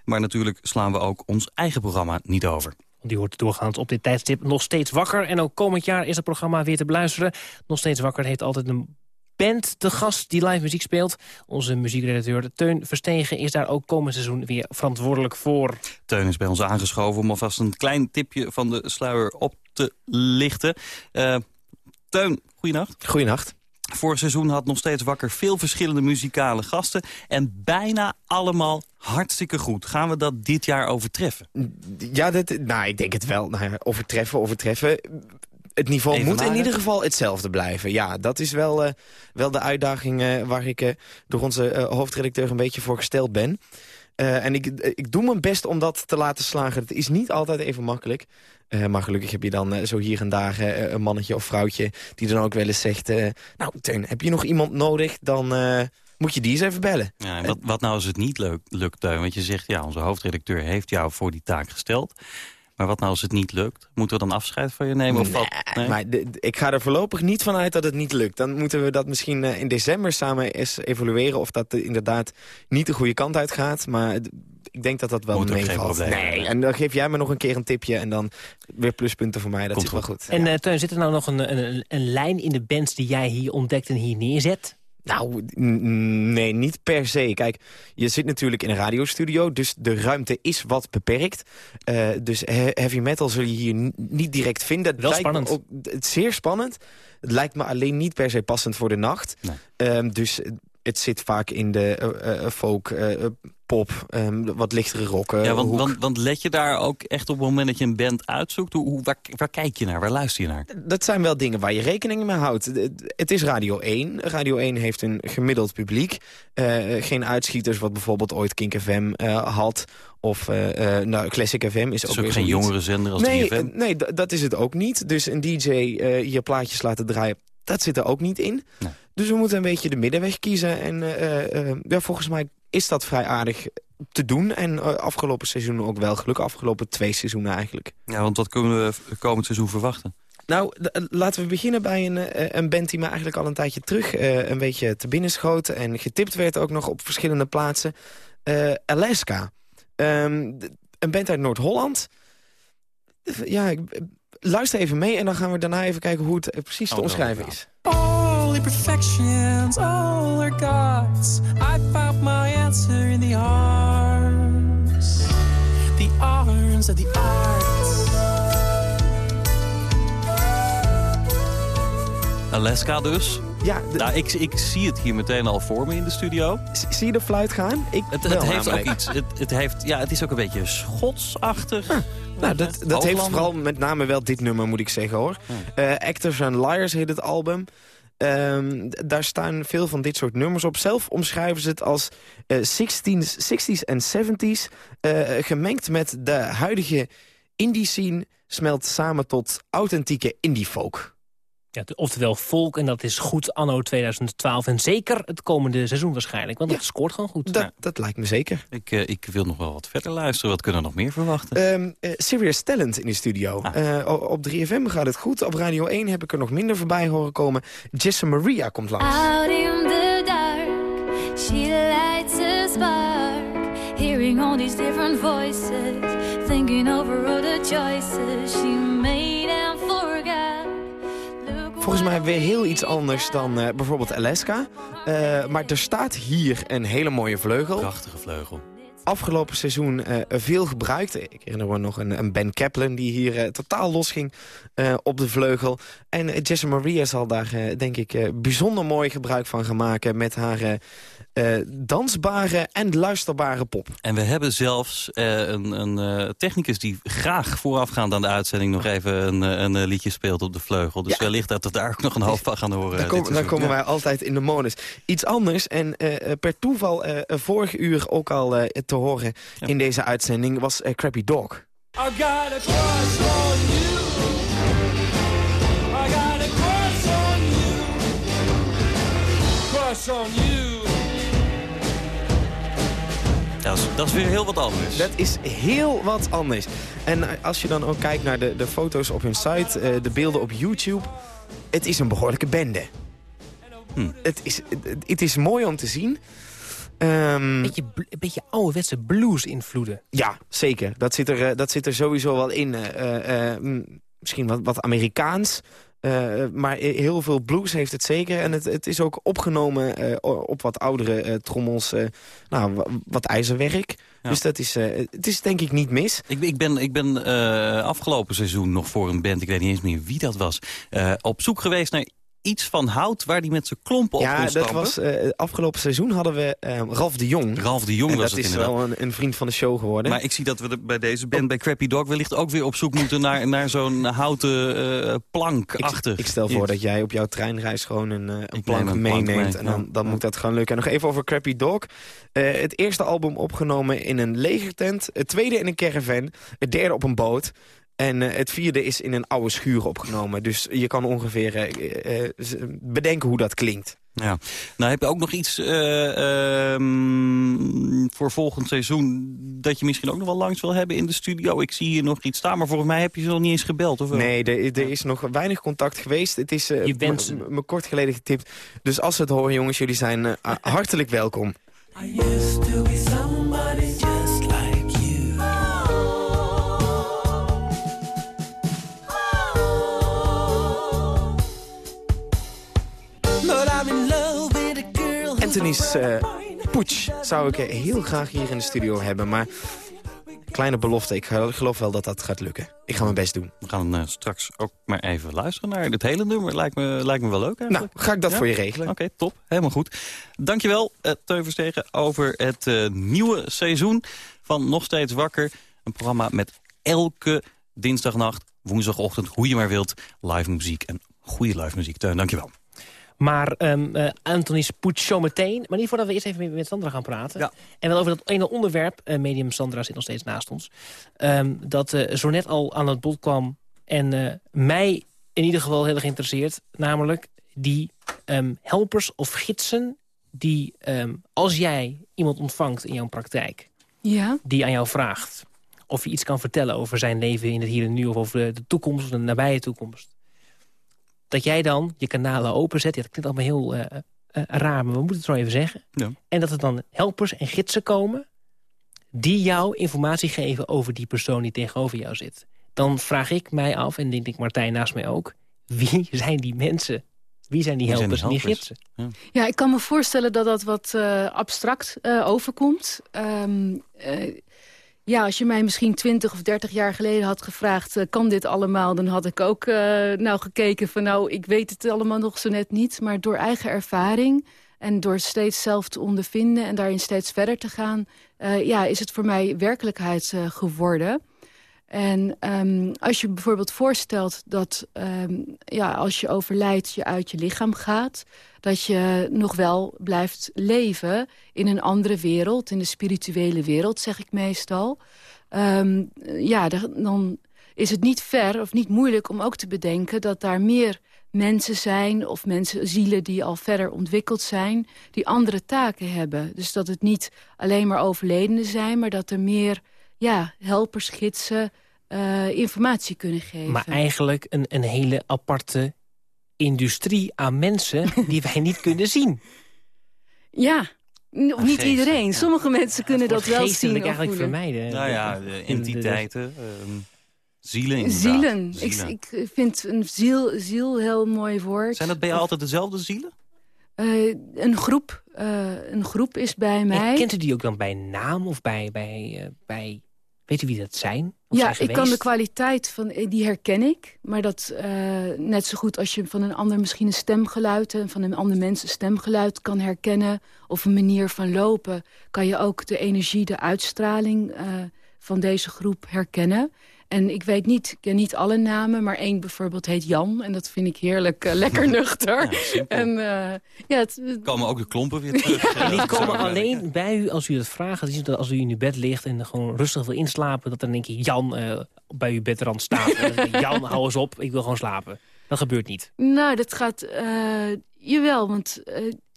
Maar natuurlijk slaan we ook ons eigen programma niet over.
Die hoort doorgaans op dit tijdstip nog steeds wakker. En ook komend jaar is het programma weer te beluisteren. Nog steeds wakker heeft altijd een band de gast die live muziek speelt. Onze muziekredacteur Teun Verstegen is daar ook komend seizoen weer verantwoordelijk voor.
Teun is bij ons aangeschoven om alvast een klein tipje van de sluier op te lichten. Uh, Teun, goeienacht.
Goeienacht.
Vorig seizoen had nog steeds wakker veel verschillende muzikale gasten... en bijna allemaal hartstikke goed. Gaan we dat dit jaar overtreffen?
Ja, dat, nou, ik denk het wel. Nou, overtreffen, overtreffen het niveau moet in ieder geval hetzelfde blijven. Ja, dat is wel, uh, wel de uitdaging uh, waar ik uh, door onze hoofdredacteur een beetje voor gesteld ben. en ik, ik doe mijn best om dat te laten slagen. Het is niet altijd even makkelijk. maar gelukkig heb je dan zo hier en daar een mannetje of vrouwtje... die dan ook wel eens zegt... nou, Teun, heb je nog iemand nodig? Dan moet je die eens even bellen.
Ja, wat, wat nou als het niet lukt, lukt Teun? Want je zegt, ja, onze hoofdredacteur heeft jou voor die taak gesteld... Maar wat nou als het niet lukt? Moeten we dan afscheid van je nemen? Of
nee, wat? maar ik ga er voorlopig niet van uit dat het niet lukt. Dan moeten we dat misschien eh, in december samen eens evalueren... of dat inderdaad niet de goede kant uit gaat. Maar ik denk dat dat wel meevalt. Nee, en dan geef jij me nog een keer een tipje... en dan weer pluspunten voor mij. Dat Komt is wel goed.
En uh, Teun, zit er nou nog een, een, een lijn in de bands die jij hier ontdekt en hier neerzet?
Nou, nee, niet per se. Kijk, je zit natuurlijk in een radiostudio, dus de ruimte is wat beperkt. Uh, dus heavy metal zul je hier niet direct vinden.
Wel spannend.
Ook, het is zeer spannend. Het lijkt me alleen niet per se passend voor de nacht. Nee. Um, dus het zit vaak in de uh, uh, folk, pop, um, wat lichtere rocken.
Ja, want, want, want, let je daar ook echt op het moment dat je een band uitzoekt? Hoe, waar, waar, kijk je naar? Waar luister je naar?
Dat zijn wel dingen waar je rekening mee houdt. Het is Radio 1. Radio 1 heeft een gemiddeld publiek. Geen uitschieters wat bijvoorbeeld ooit Kink FM had. Of uh, nou, Classic FM is,
is
ook,
ook geen jongere zender als
nee,
3FM?
Nee, dat is het ook niet. Dus een DJ je plaatjes laten draaien, dat zit er ook niet in. Nee. Dus we moeten een beetje de middenweg kiezen. En ja, volgens mij is dat vrij aardig te doen. En uh, afgelopen seizoen ook wel gelukkig. Afgelopen twee seizoenen eigenlijk.
Ja, want wat kunnen we komend seizoen verwachten?
Nou, laten we beginnen bij een, uh, een band die me eigenlijk al een tijdje terug uh, een beetje te binnen schoot. En getipt werd ook nog op verschillende plaatsen. Alaska. Um, een band uit Noord-Holland. Ja, luister even mee en dan gaan we daarna even kijken hoe het precies oh, te omschrijven is. Imperfections, all our gods. I found my answer in the arms. The arms of the arts.
Alaska dus. Ja, nou, ik, ik zie het hier meteen al voor me in de studio.
zie je de fluit gaan?
Ik het, het heeft ook iets. Het, het, heeft, ja, het is ook een beetje schotsachtig. Huh.
Nou, dat, dat heeft vooral met name wel dit nummer, moet ik zeggen, hoor. Uh, Actors and Liars heet het album. Um, daar staan veel van dit soort nummers op. Zelf omschrijven ze het als uh, 60s, 60s en 70s... Uh, gemengd met de huidige indie scene... smelt samen tot authentieke indie folk.
Ja, oftewel volk, en dat is goed anno 2012. En zeker het komende seizoen waarschijnlijk. Want dat scoort gewoon goed.
Dat, dat lijkt me zeker.
Ik, uh, ik wil nog wel wat verder luisteren. Wat kunnen we nog meer verwachten?
Um, uh, Serious Talent in de studio. Ah. Uh, op 3FM gaat het goed. Op Radio 1 heb ik er nog minder voorbij horen komen. Jesse Maria komt langs. Out in the dark, she lights a spark. Hearing all these different voices. Thinking over all the choices she made. Volgens mij weer heel iets anders dan uh, bijvoorbeeld Alaska. Uh, maar er staat hier een hele mooie vleugel.
Prachtige vleugel.
Afgelopen seizoen uh, veel gebruikt. Ik herinner me nog een, een Ben Kaplan die hier totaal losging op de vleugel. En Jesse Maria zal daar denk ik bijzonder mooi gebruik van gaan maken... met haar uh, dansbare en luisterbare pop.
En we hebben zelfs uh, een, een uh, technicus die graag voorafgaand aan de uitzending... nog even een, een liedje speelt op de vleugel. Dus ja. wellicht dat we daar ook nog een hoop van gaan horen.
Dan, kom, dan komen ja. wij altijd in de modus. Iets anders en per toeval vorige uur ook al te horen ja. in deze uitzending... was Crappy Dog. I got a crush on you. I got a crush on you. Crush on you.
Dat is, dat is weer heel wat anders.
Dat is heel wat anders. En als je dan ook kijkt naar de, de foto's op hun site, eh, de beelden op YouTube... het is een behoorlijke bende.
Hm.
Het, is, het, het is mooi om te zien. Ehm,
Beetje, een beetje ouderwetse blues-invloeden.
ja, zeker. Dat zit er, eh, dat zit er sowieso wel in. eh, mm, misschien wat, wat Amerikaans. Eh, maar heel veel blues heeft het zeker. En het, het is ook opgenomen eh, op wat oudere eh, trommels. nou, wa- wat ijzerwerk.
Ja.
Dus dat is, het is denk ik niet mis.
Ik, ik ben, ik ben afgelopen seizoen nog voor een band, ik weet niet eens meer wie dat was... op zoek geweest naar iets van hout waar die met zijn klompen op
ja, dat was, eh, afgelopen seizoen hadden we eh, Ralf de Jong.
Ralf de Jong
en
was
dat
het
is
inderdaad.
wel een, een vriend van de show geworden.
Maar ik zie dat we bij deze band, bij Crappy Dog... wellicht ook weer op zoek moeten naar, naar zo'n houten eh, plank
ik,
achter.
ik stel voor dat jij op jouw treinreis gewoon een, een plank
een plank
meeneemt.
mee,
En dan, dan
Ja.
moet dat gewoon lukken. En nog even over Crappy Dog. Het eerste album opgenomen in een legertent. Het tweede in een caravan. Het derde op een boot. En eh, het vierde is in een oude schuur opgenomen. Dus je kan ongeveer eh, eh, bedenken hoe dat klinkt.
Ja. Nou, heb je ook nog iets eh, ehm, voor volgend seizoen... dat je misschien ook nog wel langs wil hebben in de studio? Ik zie hier nog iets staan, maar volgens mij heb je ze nog niet eens gebeld, of wel?
Nee, er, er is nog weinig contact geweest. Het is m- me kort geleden getipt. Dus als ze het horen, jongens, jullie zijn hartelijk welkom.
I used to be
Anthony's eh. Poets zou ik eh, heel graag hier in de studio hebben. Maar kleine belofte, ik geloof wel dat dat gaat lukken. Ik ga mijn best doen.
We gaan eh, straks ook maar even luisteren naar het hele nummer. Lijkt me, lijkt me wel leuk
Nou,
eigenlijk.
ga ik dat
Ja?
voor je regelen.
Oké, top. Helemaal goed. Dankjewel, uh, Teun Verstegen, over het eh, nieuwe seizoen van Nog Steeds Wakker. Een programma met elke dinsdagnacht, woensdagochtend, hoe je maar wilt, live muziek. En goede live muziek. Teun, dankjewel.
Maar ehm eh, Anthony Spoets zometeen. Maar niet voordat we eerst even met, Sandra gaan praten.
Ja.
En wel over dat ene onderwerp. eh, medium Sandra zit nog steeds naast ons. ehm, dat eh, zo net al aan het bod kwam. En eh, mij in ieder geval heel erg interesseert. Namelijk die ehm, helpers of gidsen. Die ehm, als jij iemand ontvangt in jouw praktijk.
Ja,
Die aan jou vraagt. Of je iets kan vertellen over zijn leven in het hier en nu. Of over de toekomst of de nabije toekomst dat jij dan je kanalen openzet. Ja, dat klinkt allemaal heel eh, eh, raar, maar we moeten het zo even zeggen.
Ja.
En dat er dan helpers en gidsen komen... die jou informatie geven over die persoon die tegenover jou zit. Dan vraag ik mij af, en denk ik Martijn naast mij ook... wie zijn die mensen? Wie zijn die
Wie zijn
helpers
die
en die gidsen?
Ja, ik kan me voorstellen dat dat wat eh, abstract eh, overkomt. Ehm, eh, ja, als je mij misschien 20 of 30 jaar geleden had gevraagd... eh, kan dit allemaal, dan had ik ook eh, nou gekeken van... nou, ik weet het allemaal nog zo net niet. Maar door eigen ervaring en door steeds zelf te ondervinden... en daarin steeds verder te gaan... eh, ja, is het voor mij werkelijkheid geworden... En ehm, als je bijvoorbeeld voorstelt dat ehm, ja, als je overlijdt je uit je lichaam gaat... dat je nog wel blijft leven in een andere wereld, in de spirituele wereld, zeg ik meestal. Ehm, ja, da- dan is het niet ver of niet moeilijk om ook te bedenken... dat daar meer mensen zijn of mensen, zielen die al verder ontwikkeld zijn... die andere taken hebben. Dus dat het niet alleen maar overledenen zijn... maar dat er meer ja, helpers, gidsen, eh, informatie kunnen geven.
Maar eigenlijk een, een hele aparte industrie aan mensen... die wij niet kunnen zien.
Ja, of niet iedereen.
ja.
Sommige mensen kunnen dat wel zien of
eigenlijk
voelen.
vermijden.
Nou ja, de entiteiten, ehm, zielen inderdaad.
Zielen.
Zielen.
Ik, ik vind een ziel, ziel heel mooi woord.
Zijn dat bij jou altijd dezelfde zielen?
Eh, een, groep, eh, een groep is bij
En
mij.
kent u die ook dan bij naam of bij... bij, eh, bij weet u wie dat zijn? Of
Ja,
zijn
ik kan de kwaliteit van eh, die herken ik. Maar dat eh, net zo goed als je van een ander misschien een stemgeluid... en van een ander mens een stemgeluid kan herkennen... of een manier van lopen... kan je ook de energie, de uitstraling eh, van deze groep herkennen. En ik weet niet, ik ken niet alle namen... maar één bijvoorbeeld heet Jan. En dat vind ik heerlijk eh, lekker nuchter.
Ja,
en eh, ja, het,
Komen ook de klompen weer terug?
Die
eh,
komen alleen bij u als u het vraagt. Dat is dat als u in uw bed ligt en gewoon rustig wil inslapen... dat dan denk je, Jan bij uw bedrand staat. Jan, hou eens op, ik wil gewoon slapen. Dat gebeurt niet.
Nou, dat gaat... jawel, want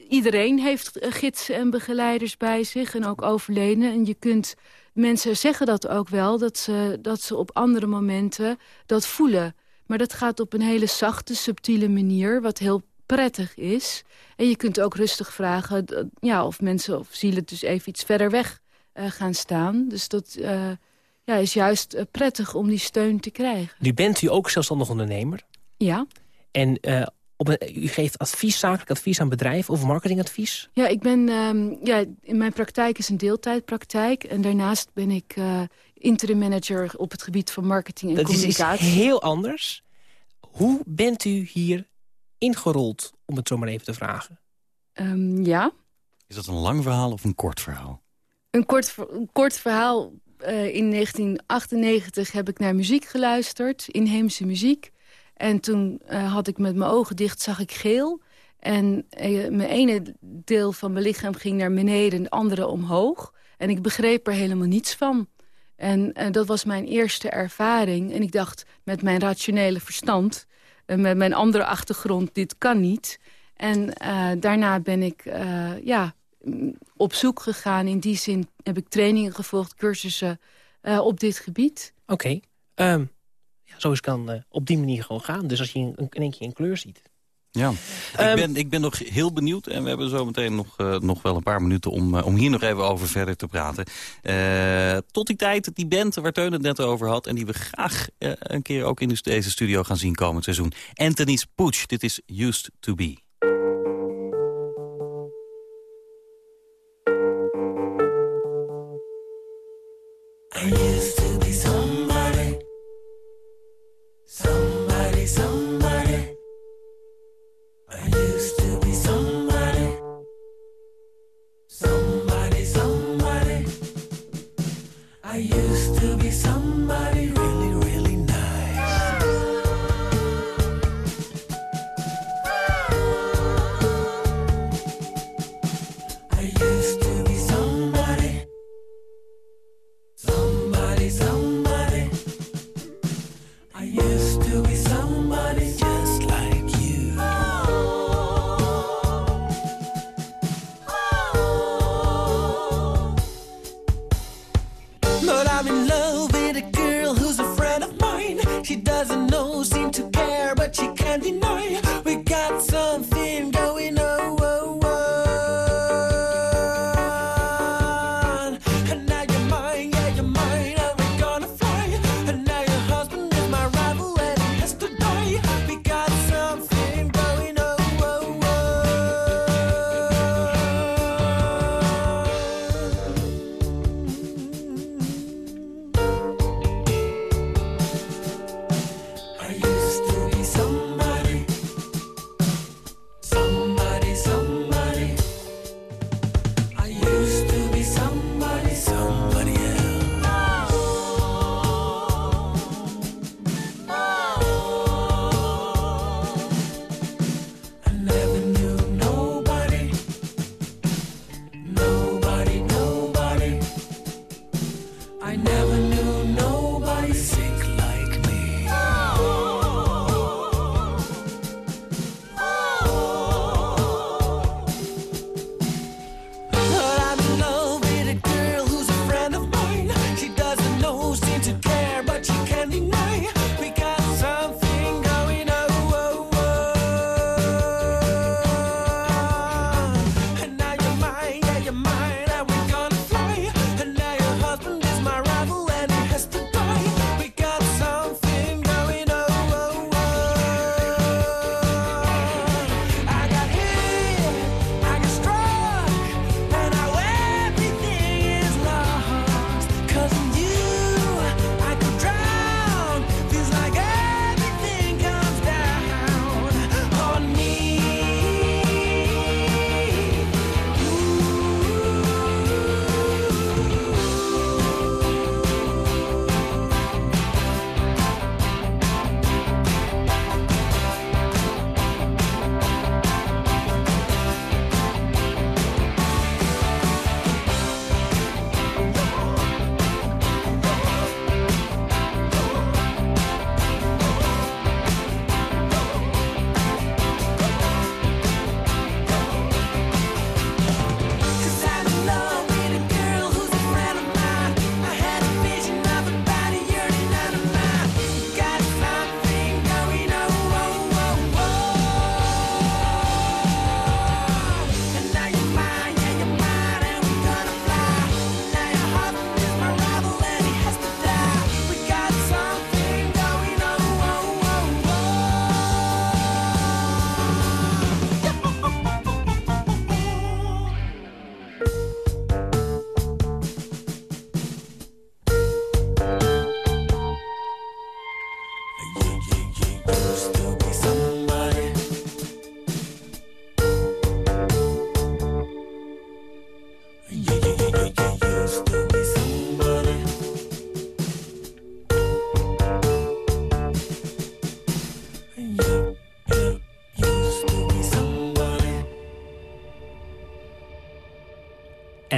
iedereen heeft gidsen en begeleiders bij zich en ook overleden. En je kunt, mensen zeggen dat ook wel, dat ze, dat ze op andere momenten dat voelen. Maar dat gaat op een hele zachte, subtiele manier, wat heel prettig is. En je kunt ook rustig vragen ja, of mensen of zielen dus even iets verder weg uh, gaan staan. Dus dat uh, ja, is juist uh, prettig om die steun te krijgen.
Nu bent u ook zelfstandig ondernemer.
Ja.
En op een, u geeft advies, zakelijk advies aan bedrijven of marketingadvies?
Ja, ik ben, um, ja, in mijn praktijk is een deeltijdpraktijk. En daarnaast ben ik interim manager op het gebied van marketing en
dat
communicatie.
Dat is heel anders. Hoe bent u hier ingerold, om het zo maar even te vragen?
Um, ja.
Is dat een lang verhaal of een kort verhaal?
Een kort, een kort verhaal. Uh, in 1998 heb ik naar muziek geluisterd, inheemse muziek. En toen uh, had ik met mijn ogen dicht, zag ik geel. En uh, mijn ene deel van mijn lichaam ging naar beneden en de andere omhoog. En ik begreep er helemaal niets van. En dat was mijn eerste ervaring. En ik dacht, met mijn rationele verstand met mijn andere achtergrond, dit kan niet. En daarna ben ik ja, op zoek gegaan. In die zin heb ik trainingen gevolgd, cursussen op dit gebied.
Oké, um, ja, zo is kan op die manier gewoon gaan. Dus als je in, in één keer een kleur ziet.
Ja, um, ik, ben, ik ben nog heel benieuwd en we hebben zo meteen nog, uh, nog wel een paar minuten om, uh, om hier nog even over verder te praten. Uh, tot die tijd, die band waar Teun het net over had en die we graag een keer ook in deze studio gaan zien komend seizoen. Anthony's Pooch, dit is Used to Be.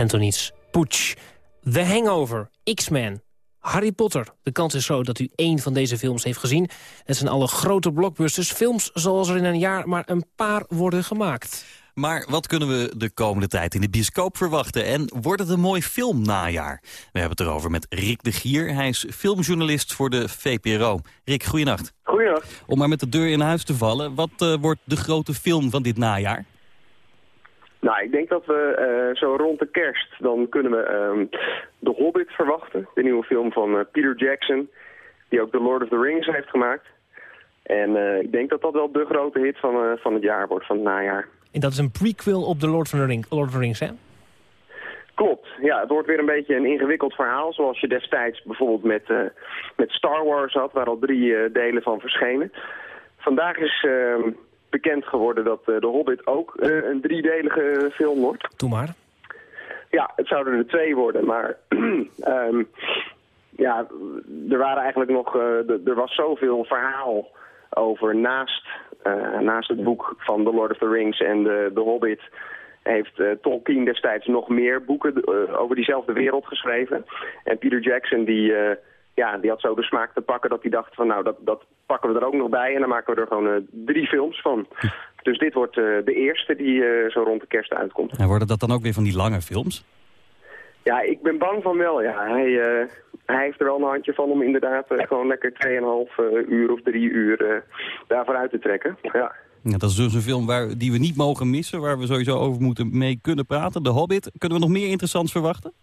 Anthony's Pooch. The Hangover, X-Men, Harry Potter. De kans is zo dat u één van deze films heeft gezien. Het zijn alle grote blockbusters. Films zoals er in een jaar maar een paar worden gemaakt.
Maar wat kunnen we de komende tijd in de bioscoop verwachten? En wordt het een mooi filmnajaar? We hebben het erover met Rick de Gier. Hij is filmjournalist voor de VPRO. Rick, goeienacht.
Goeienacht.
Om maar met de deur in huis te vallen. Wat uh, wordt de grote film van dit najaar?
Nou, ik denk dat we uh, zo rond de kerst, dan kunnen we um, The Hobbit verwachten. De nieuwe film van uh, Peter Jackson, die ook The Lord of the Rings heeft gemaakt. En uh, ik denk dat dat wel de grote hit van, van het jaar wordt, van het najaar.
En dat is een prequel op The Lord of the, Ring, Lord of the Rings, hè?
Klopt, ja. Het wordt weer een beetje een ingewikkeld verhaal, zoals je destijds bijvoorbeeld met, met Star Wars had, waar al drie delen van verschenen. Vandaag is ehm, bekend geworden dat uh, The Hobbit ook uh, een driedelige film wordt.
Doe maar.
Ja, het zouden er twee worden, maar um, ja, er waren eigenlijk nog, er was zoveel verhaal over naast, naast het boek van The Lord of the Rings en The, the Hobbit heeft uh, Tolkien destijds nog meer boeken uh, over diezelfde wereld geschreven. En Peter Jackson die, ja, die had zo de smaak te pakken dat hij dacht van nou dat, dat pakken we er ook nog bij en dan maken we er gewoon uh, drie films van. Dus dit wordt uh, de eerste die uh, zo rond de kerst uitkomt.
En worden dat dan ook weer van die lange films?
Ja, ik ben bang van wel. Ja. Hij, hij heeft er wel een handje van om inderdaad gewoon lekker 2,5 uur of drie uur daarvoor uit te trekken. Ja.
Ja, dat is dus een film waar, die we niet mogen missen, waar we sowieso over moeten mee kunnen praten. De Hobbit. Kunnen we nog meer interessants verwachten?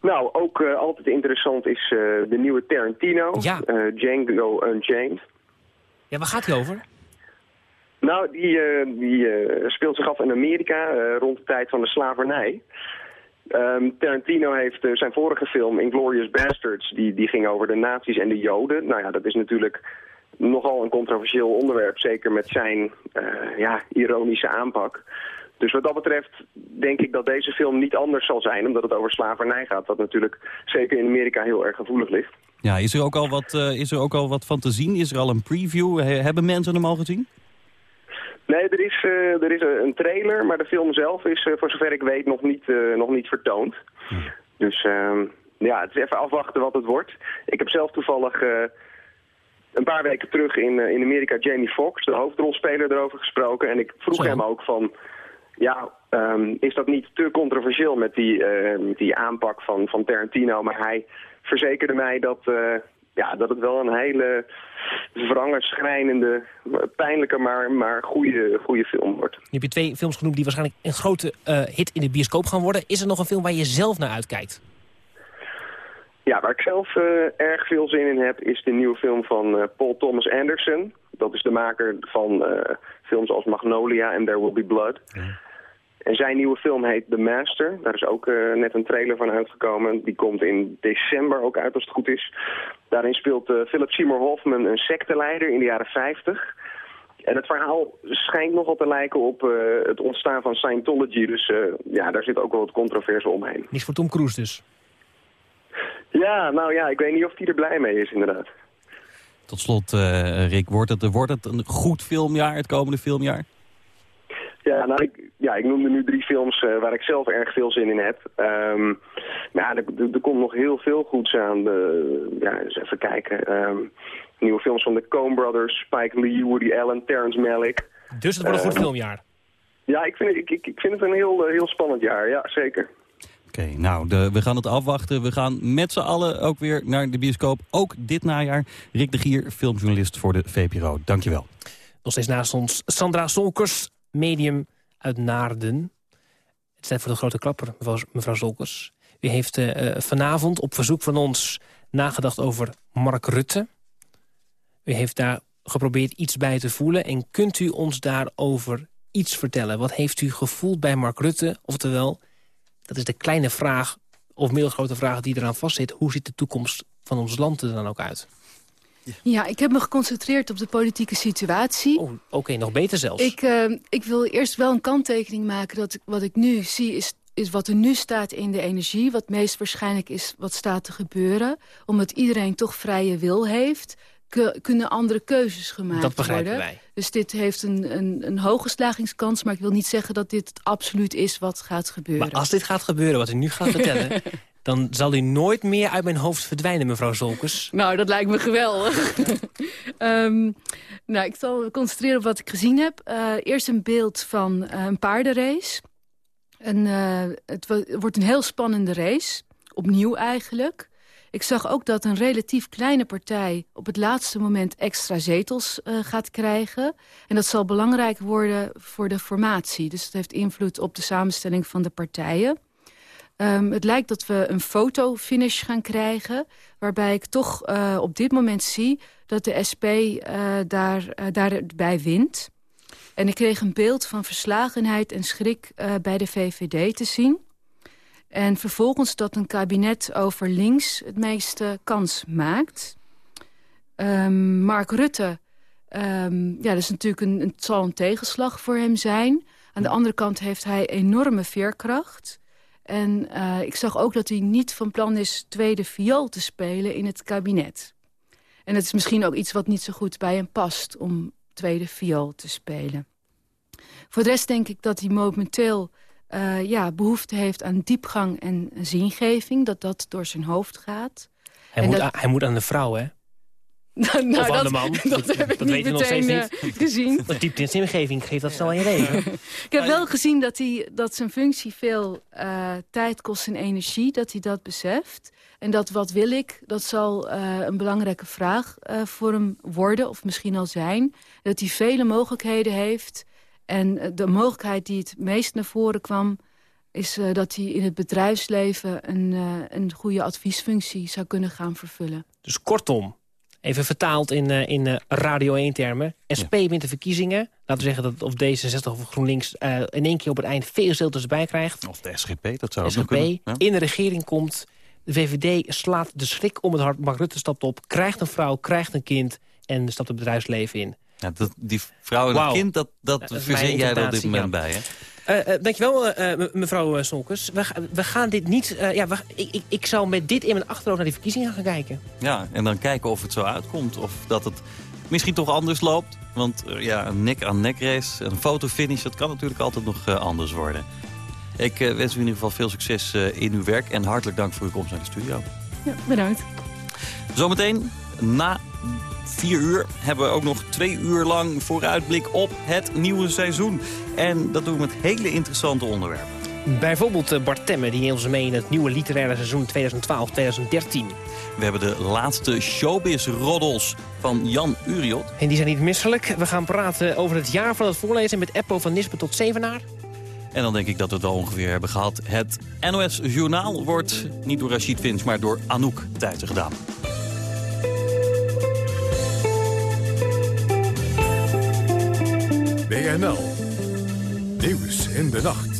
Nou, ook uh, altijd interessant is uh, de nieuwe Tarantino,
ja.
uh, Django Unchained.
Ja, waar gaat hij over?
Nou, die, die speelt zich af in Amerika rond de tijd van de slavernij. Um, Tarantino heeft zijn vorige film, Inglourious Bastards, die, die ging over de nazi's en de joden. Nou ja, dat is natuurlijk nogal een controversieel onderwerp, zeker met zijn ja, ironische aanpak. Dus wat dat betreft denk ik dat deze film niet anders zal zijn... omdat het over slavernij gaat, dat natuurlijk zeker in Amerika heel erg gevoelig ligt.
Ja, is er ook al wat, uh, is er ook al wat van te zien? Is er al een preview? He hebben mensen hem al gezien?
Nee, er is, uh, er is een trailer, maar de film zelf is uh, voor zover ik weet nog niet, nog niet vertoond. Hm. Dus ehm, ja, het is even afwachten wat het wordt. Ik heb zelf toevallig een paar weken terug in, in Amerika Jamie Foxx, de hoofdrolspeler, erover gesproken. En ik vroeg
Zo.
hem ook van ja, um, is dat niet te controversieel met die, uh, met die aanpak van, van Tarantino? Maar hij verzekerde mij dat, uh, ja, dat het wel een hele wrange, schrijnende, pijnlijke, maar, maar goede, goede film wordt.
Nu heb je twee films genoemd die waarschijnlijk een grote uh, hit in de bioscoop gaan worden. Is er nog een film waar je zelf naar uitkijkt?
Ja, waar ik zelf erg veel zin in heb, is de nieuwe film van Paul Thomas Anderson. Dat is de maker van films als Magnolia en There Will Be Blood. Ja. En zijn nieuwe film heet The Master. Daar is ook uh, net een trailer van uitgekomen. Die komt in december ook uit als het goed is. Daarin speelt uh, Philip Seymour Hoffman een secteleider in de jaren 50. En het verhaal schijnt nogal te lijken op uh, het ontstaan van Scientology. Dus ja, daar zit ook wel wat controverse omheen.
Niet voor Tom Cruise dus?
Ja, nou ja, ik weet niet of hij er blij mee is inderdaad.
Tot slot, Rick, wordt het, wordt het een goed filmjaar, het komende filmjaar?
Ja, nou, ik, ja, ik noemde nu drie films uh, waar ik zelf erg veel zin in heb. Um, maar ja, er, er, er, komt nog heel veel goeds aan. De, ja, eens even kijken. Um, nieuwe films van de Coen Brothers, Spike Lee, Woody Allen, Terrence Malick.
Dus het wordt een goed filmjaar?
Ja, ik vind, ik, ik, ik vind het een heel, heel spannend jaar, ja, zeker.
Oké, okay, nou, de, we gaan het afwachten. We gaan met z'n allen ook weer naar de bioscoop. Ook dit najaar. Rick de Gier, filmjournalist voor de VPRO. Dankjewel.
Nog steeds naast ons Sandra Solkers, medium uit Naarden. Het staat voor de grote klapper, mevrouw, Zolkers. U heeft uh, vanavond op verzoek van ons nagedacht over Mark Rutte. U heeft daar geprobeerd iets bij te voelen. En kunt u ons daarover iets vertellen? Wat heeft u gevoeld bij Mark Rutte? Oftewel, dat is de kleine vraag of middelgrote vraag die eraan vastzit. Hoe ziet de toekomst van ons land er dan ook uit?
Ja, ik heb me geconcentreerd op de politieke situatie.
Oh, Oké, okay, nog beter zelfs.
Ik, uh, ik wil eerst wel een kanttekening maken dat ik, wat ik nu zie is, is wat er nu staat in de energie... wat meest waarschijnlijk is wat staat te gebeuren. Omdat iedereen toch vrije wil heeft... kunnen andere keuzes gemaakt
dat
worden.
Wij.
Dus dit heeft een, een, een hoge slagingskans... maar ik wil niet zeggen dat dit het absoluut is wat gaat gebeuren.
Maar als dit gaat gebeuren, wat u nu gaat vertellen... dan zal u nooit meer uit mijn hoofd verdwijnen, mevrouw Zolkers.
Nou, dat lijkt me geweldig. um, nou, ik zal concentreren op wat ik gezien heb. Uh, eerst een beeld van uh, een paardenrace. En, uh, het wordt een heel spannende race. Opnieuw eigenlijk. Ik zag ook dat een relatief kleine partij op het laatste moment extra zetels uh, gaat krijgen. En dat zal belangrijk worden voor de formatie. Dus het heeft invloed op de samenstelling van de partijen. Um, het lijkt dat we een fotofinish gaan krijgen... waarbij ik toch uh, op dit moment zie dat de SP uh, daar, uh, daarbij wint. En ik kreeg een beeld van verslagenheid en schrik bij de VVD te zien. En vervolgens dat een kabinet over links het meeste kans maakt. Um, Mark Rutte, um, ja, dat is natuurlijk een, het zal een tegenslag voor hem zijn. Aan de andere kant heeft hij enorme veerkracht... En uh, ik zag ook dat hij niet van plan is tweede viool te spelen in het kabinet. En het is misschien ook iets wat niet zo goed bij hem past om tweede viool te spelen. Voor de rest denk ik dat hij momenteel uh, ja, behoefte heeft aan diepgang en zingeving. Dat dat door zijn hoofd gaat.
Hij,
en
moet,
dat...
hij moet aan de vrouw, hè?
Nou,
of
dat,
aan de man.
Dat, dat heb ik
dat
niet
weet je nog
meteen
steeds
uh, gezien.
Want diepte zingeving geeft dat snel aan je leven.
ik heb wel gezien dat, hij, dat zijn functie veel uh, tijd kost en energie. Dat hij dat beseft. En dat wat wil ik, dat zal uh, een belangrijke vraag voor hem worden. Of misschien al zijn. Dat hij vele mogelijkheden heeft. En de mogelijkheid die het meest naar voren kwam is uh, dat hij in het bedrijfsleven een, uh, een goede adviesfunctie zou kunnen gaan vervullen.
Dus kortom, even vertaald in, uh, in Radio 1-termen. SP ja. wint de verkiezingen. Laten we zeggen dat of D66 of GroenLinks in één keer op het eind veel zetels erbij krijgt.
Of de SGP, dat zou
SGP
ook kunnen. Ja.
in de regering komt. De VVD slaat de schrik om het hart. Mark Rutte stapt op, krijgt een vrouw, krijgt een kind... en stapt het bedrijfsleven in.
Ja, dat, die vrouw en wow. het kind, dat, dat, dat verzin jij er op dit moment bij, hè?
Uh, uh, dankjewel, uh, mevrouw Snonkers. We, we, gaan dit niet... ja, we, ik, ik, ik zou met dit in mijn achterhoofd naar die verkiezingen gaan kijken.
Ja, en dan kijken of het zo uitkomt. Of dat het misschien toch anders loopt. Want ja, een nek-aan-nek race, een fotofinish... dat kan natuurlijk altijd nog anders worden. Ik wens u in ieder geval veel succes in uw werk. En hartelijk dank voor uw komst naar de studio.
Ja, bedankt.
Zometeen na vier uur hebben we ook nog twee uur lang vooruitblik op het nieuwe seizoen. En dat doen we met hele interessante onderwerpen.
Bijvoorbeeld Bart Temme, die ons mee in het nieuwe literaire seizoen 2012-2013.
We hebben de laatste showbiz-roddels van Jan Uriot.
En die zijn niet misselijk. We gaan praten over het jaar van het voorlezen met Eppo van Nispen tot Zevenaar.
En dan denk ik dat we het al ongeveer hebben gehad. Het NOS Journaal wordt niet door Rachid Finch, maar door Anouk Thijssen gedaan.
WNL. Nieuws in de nacht.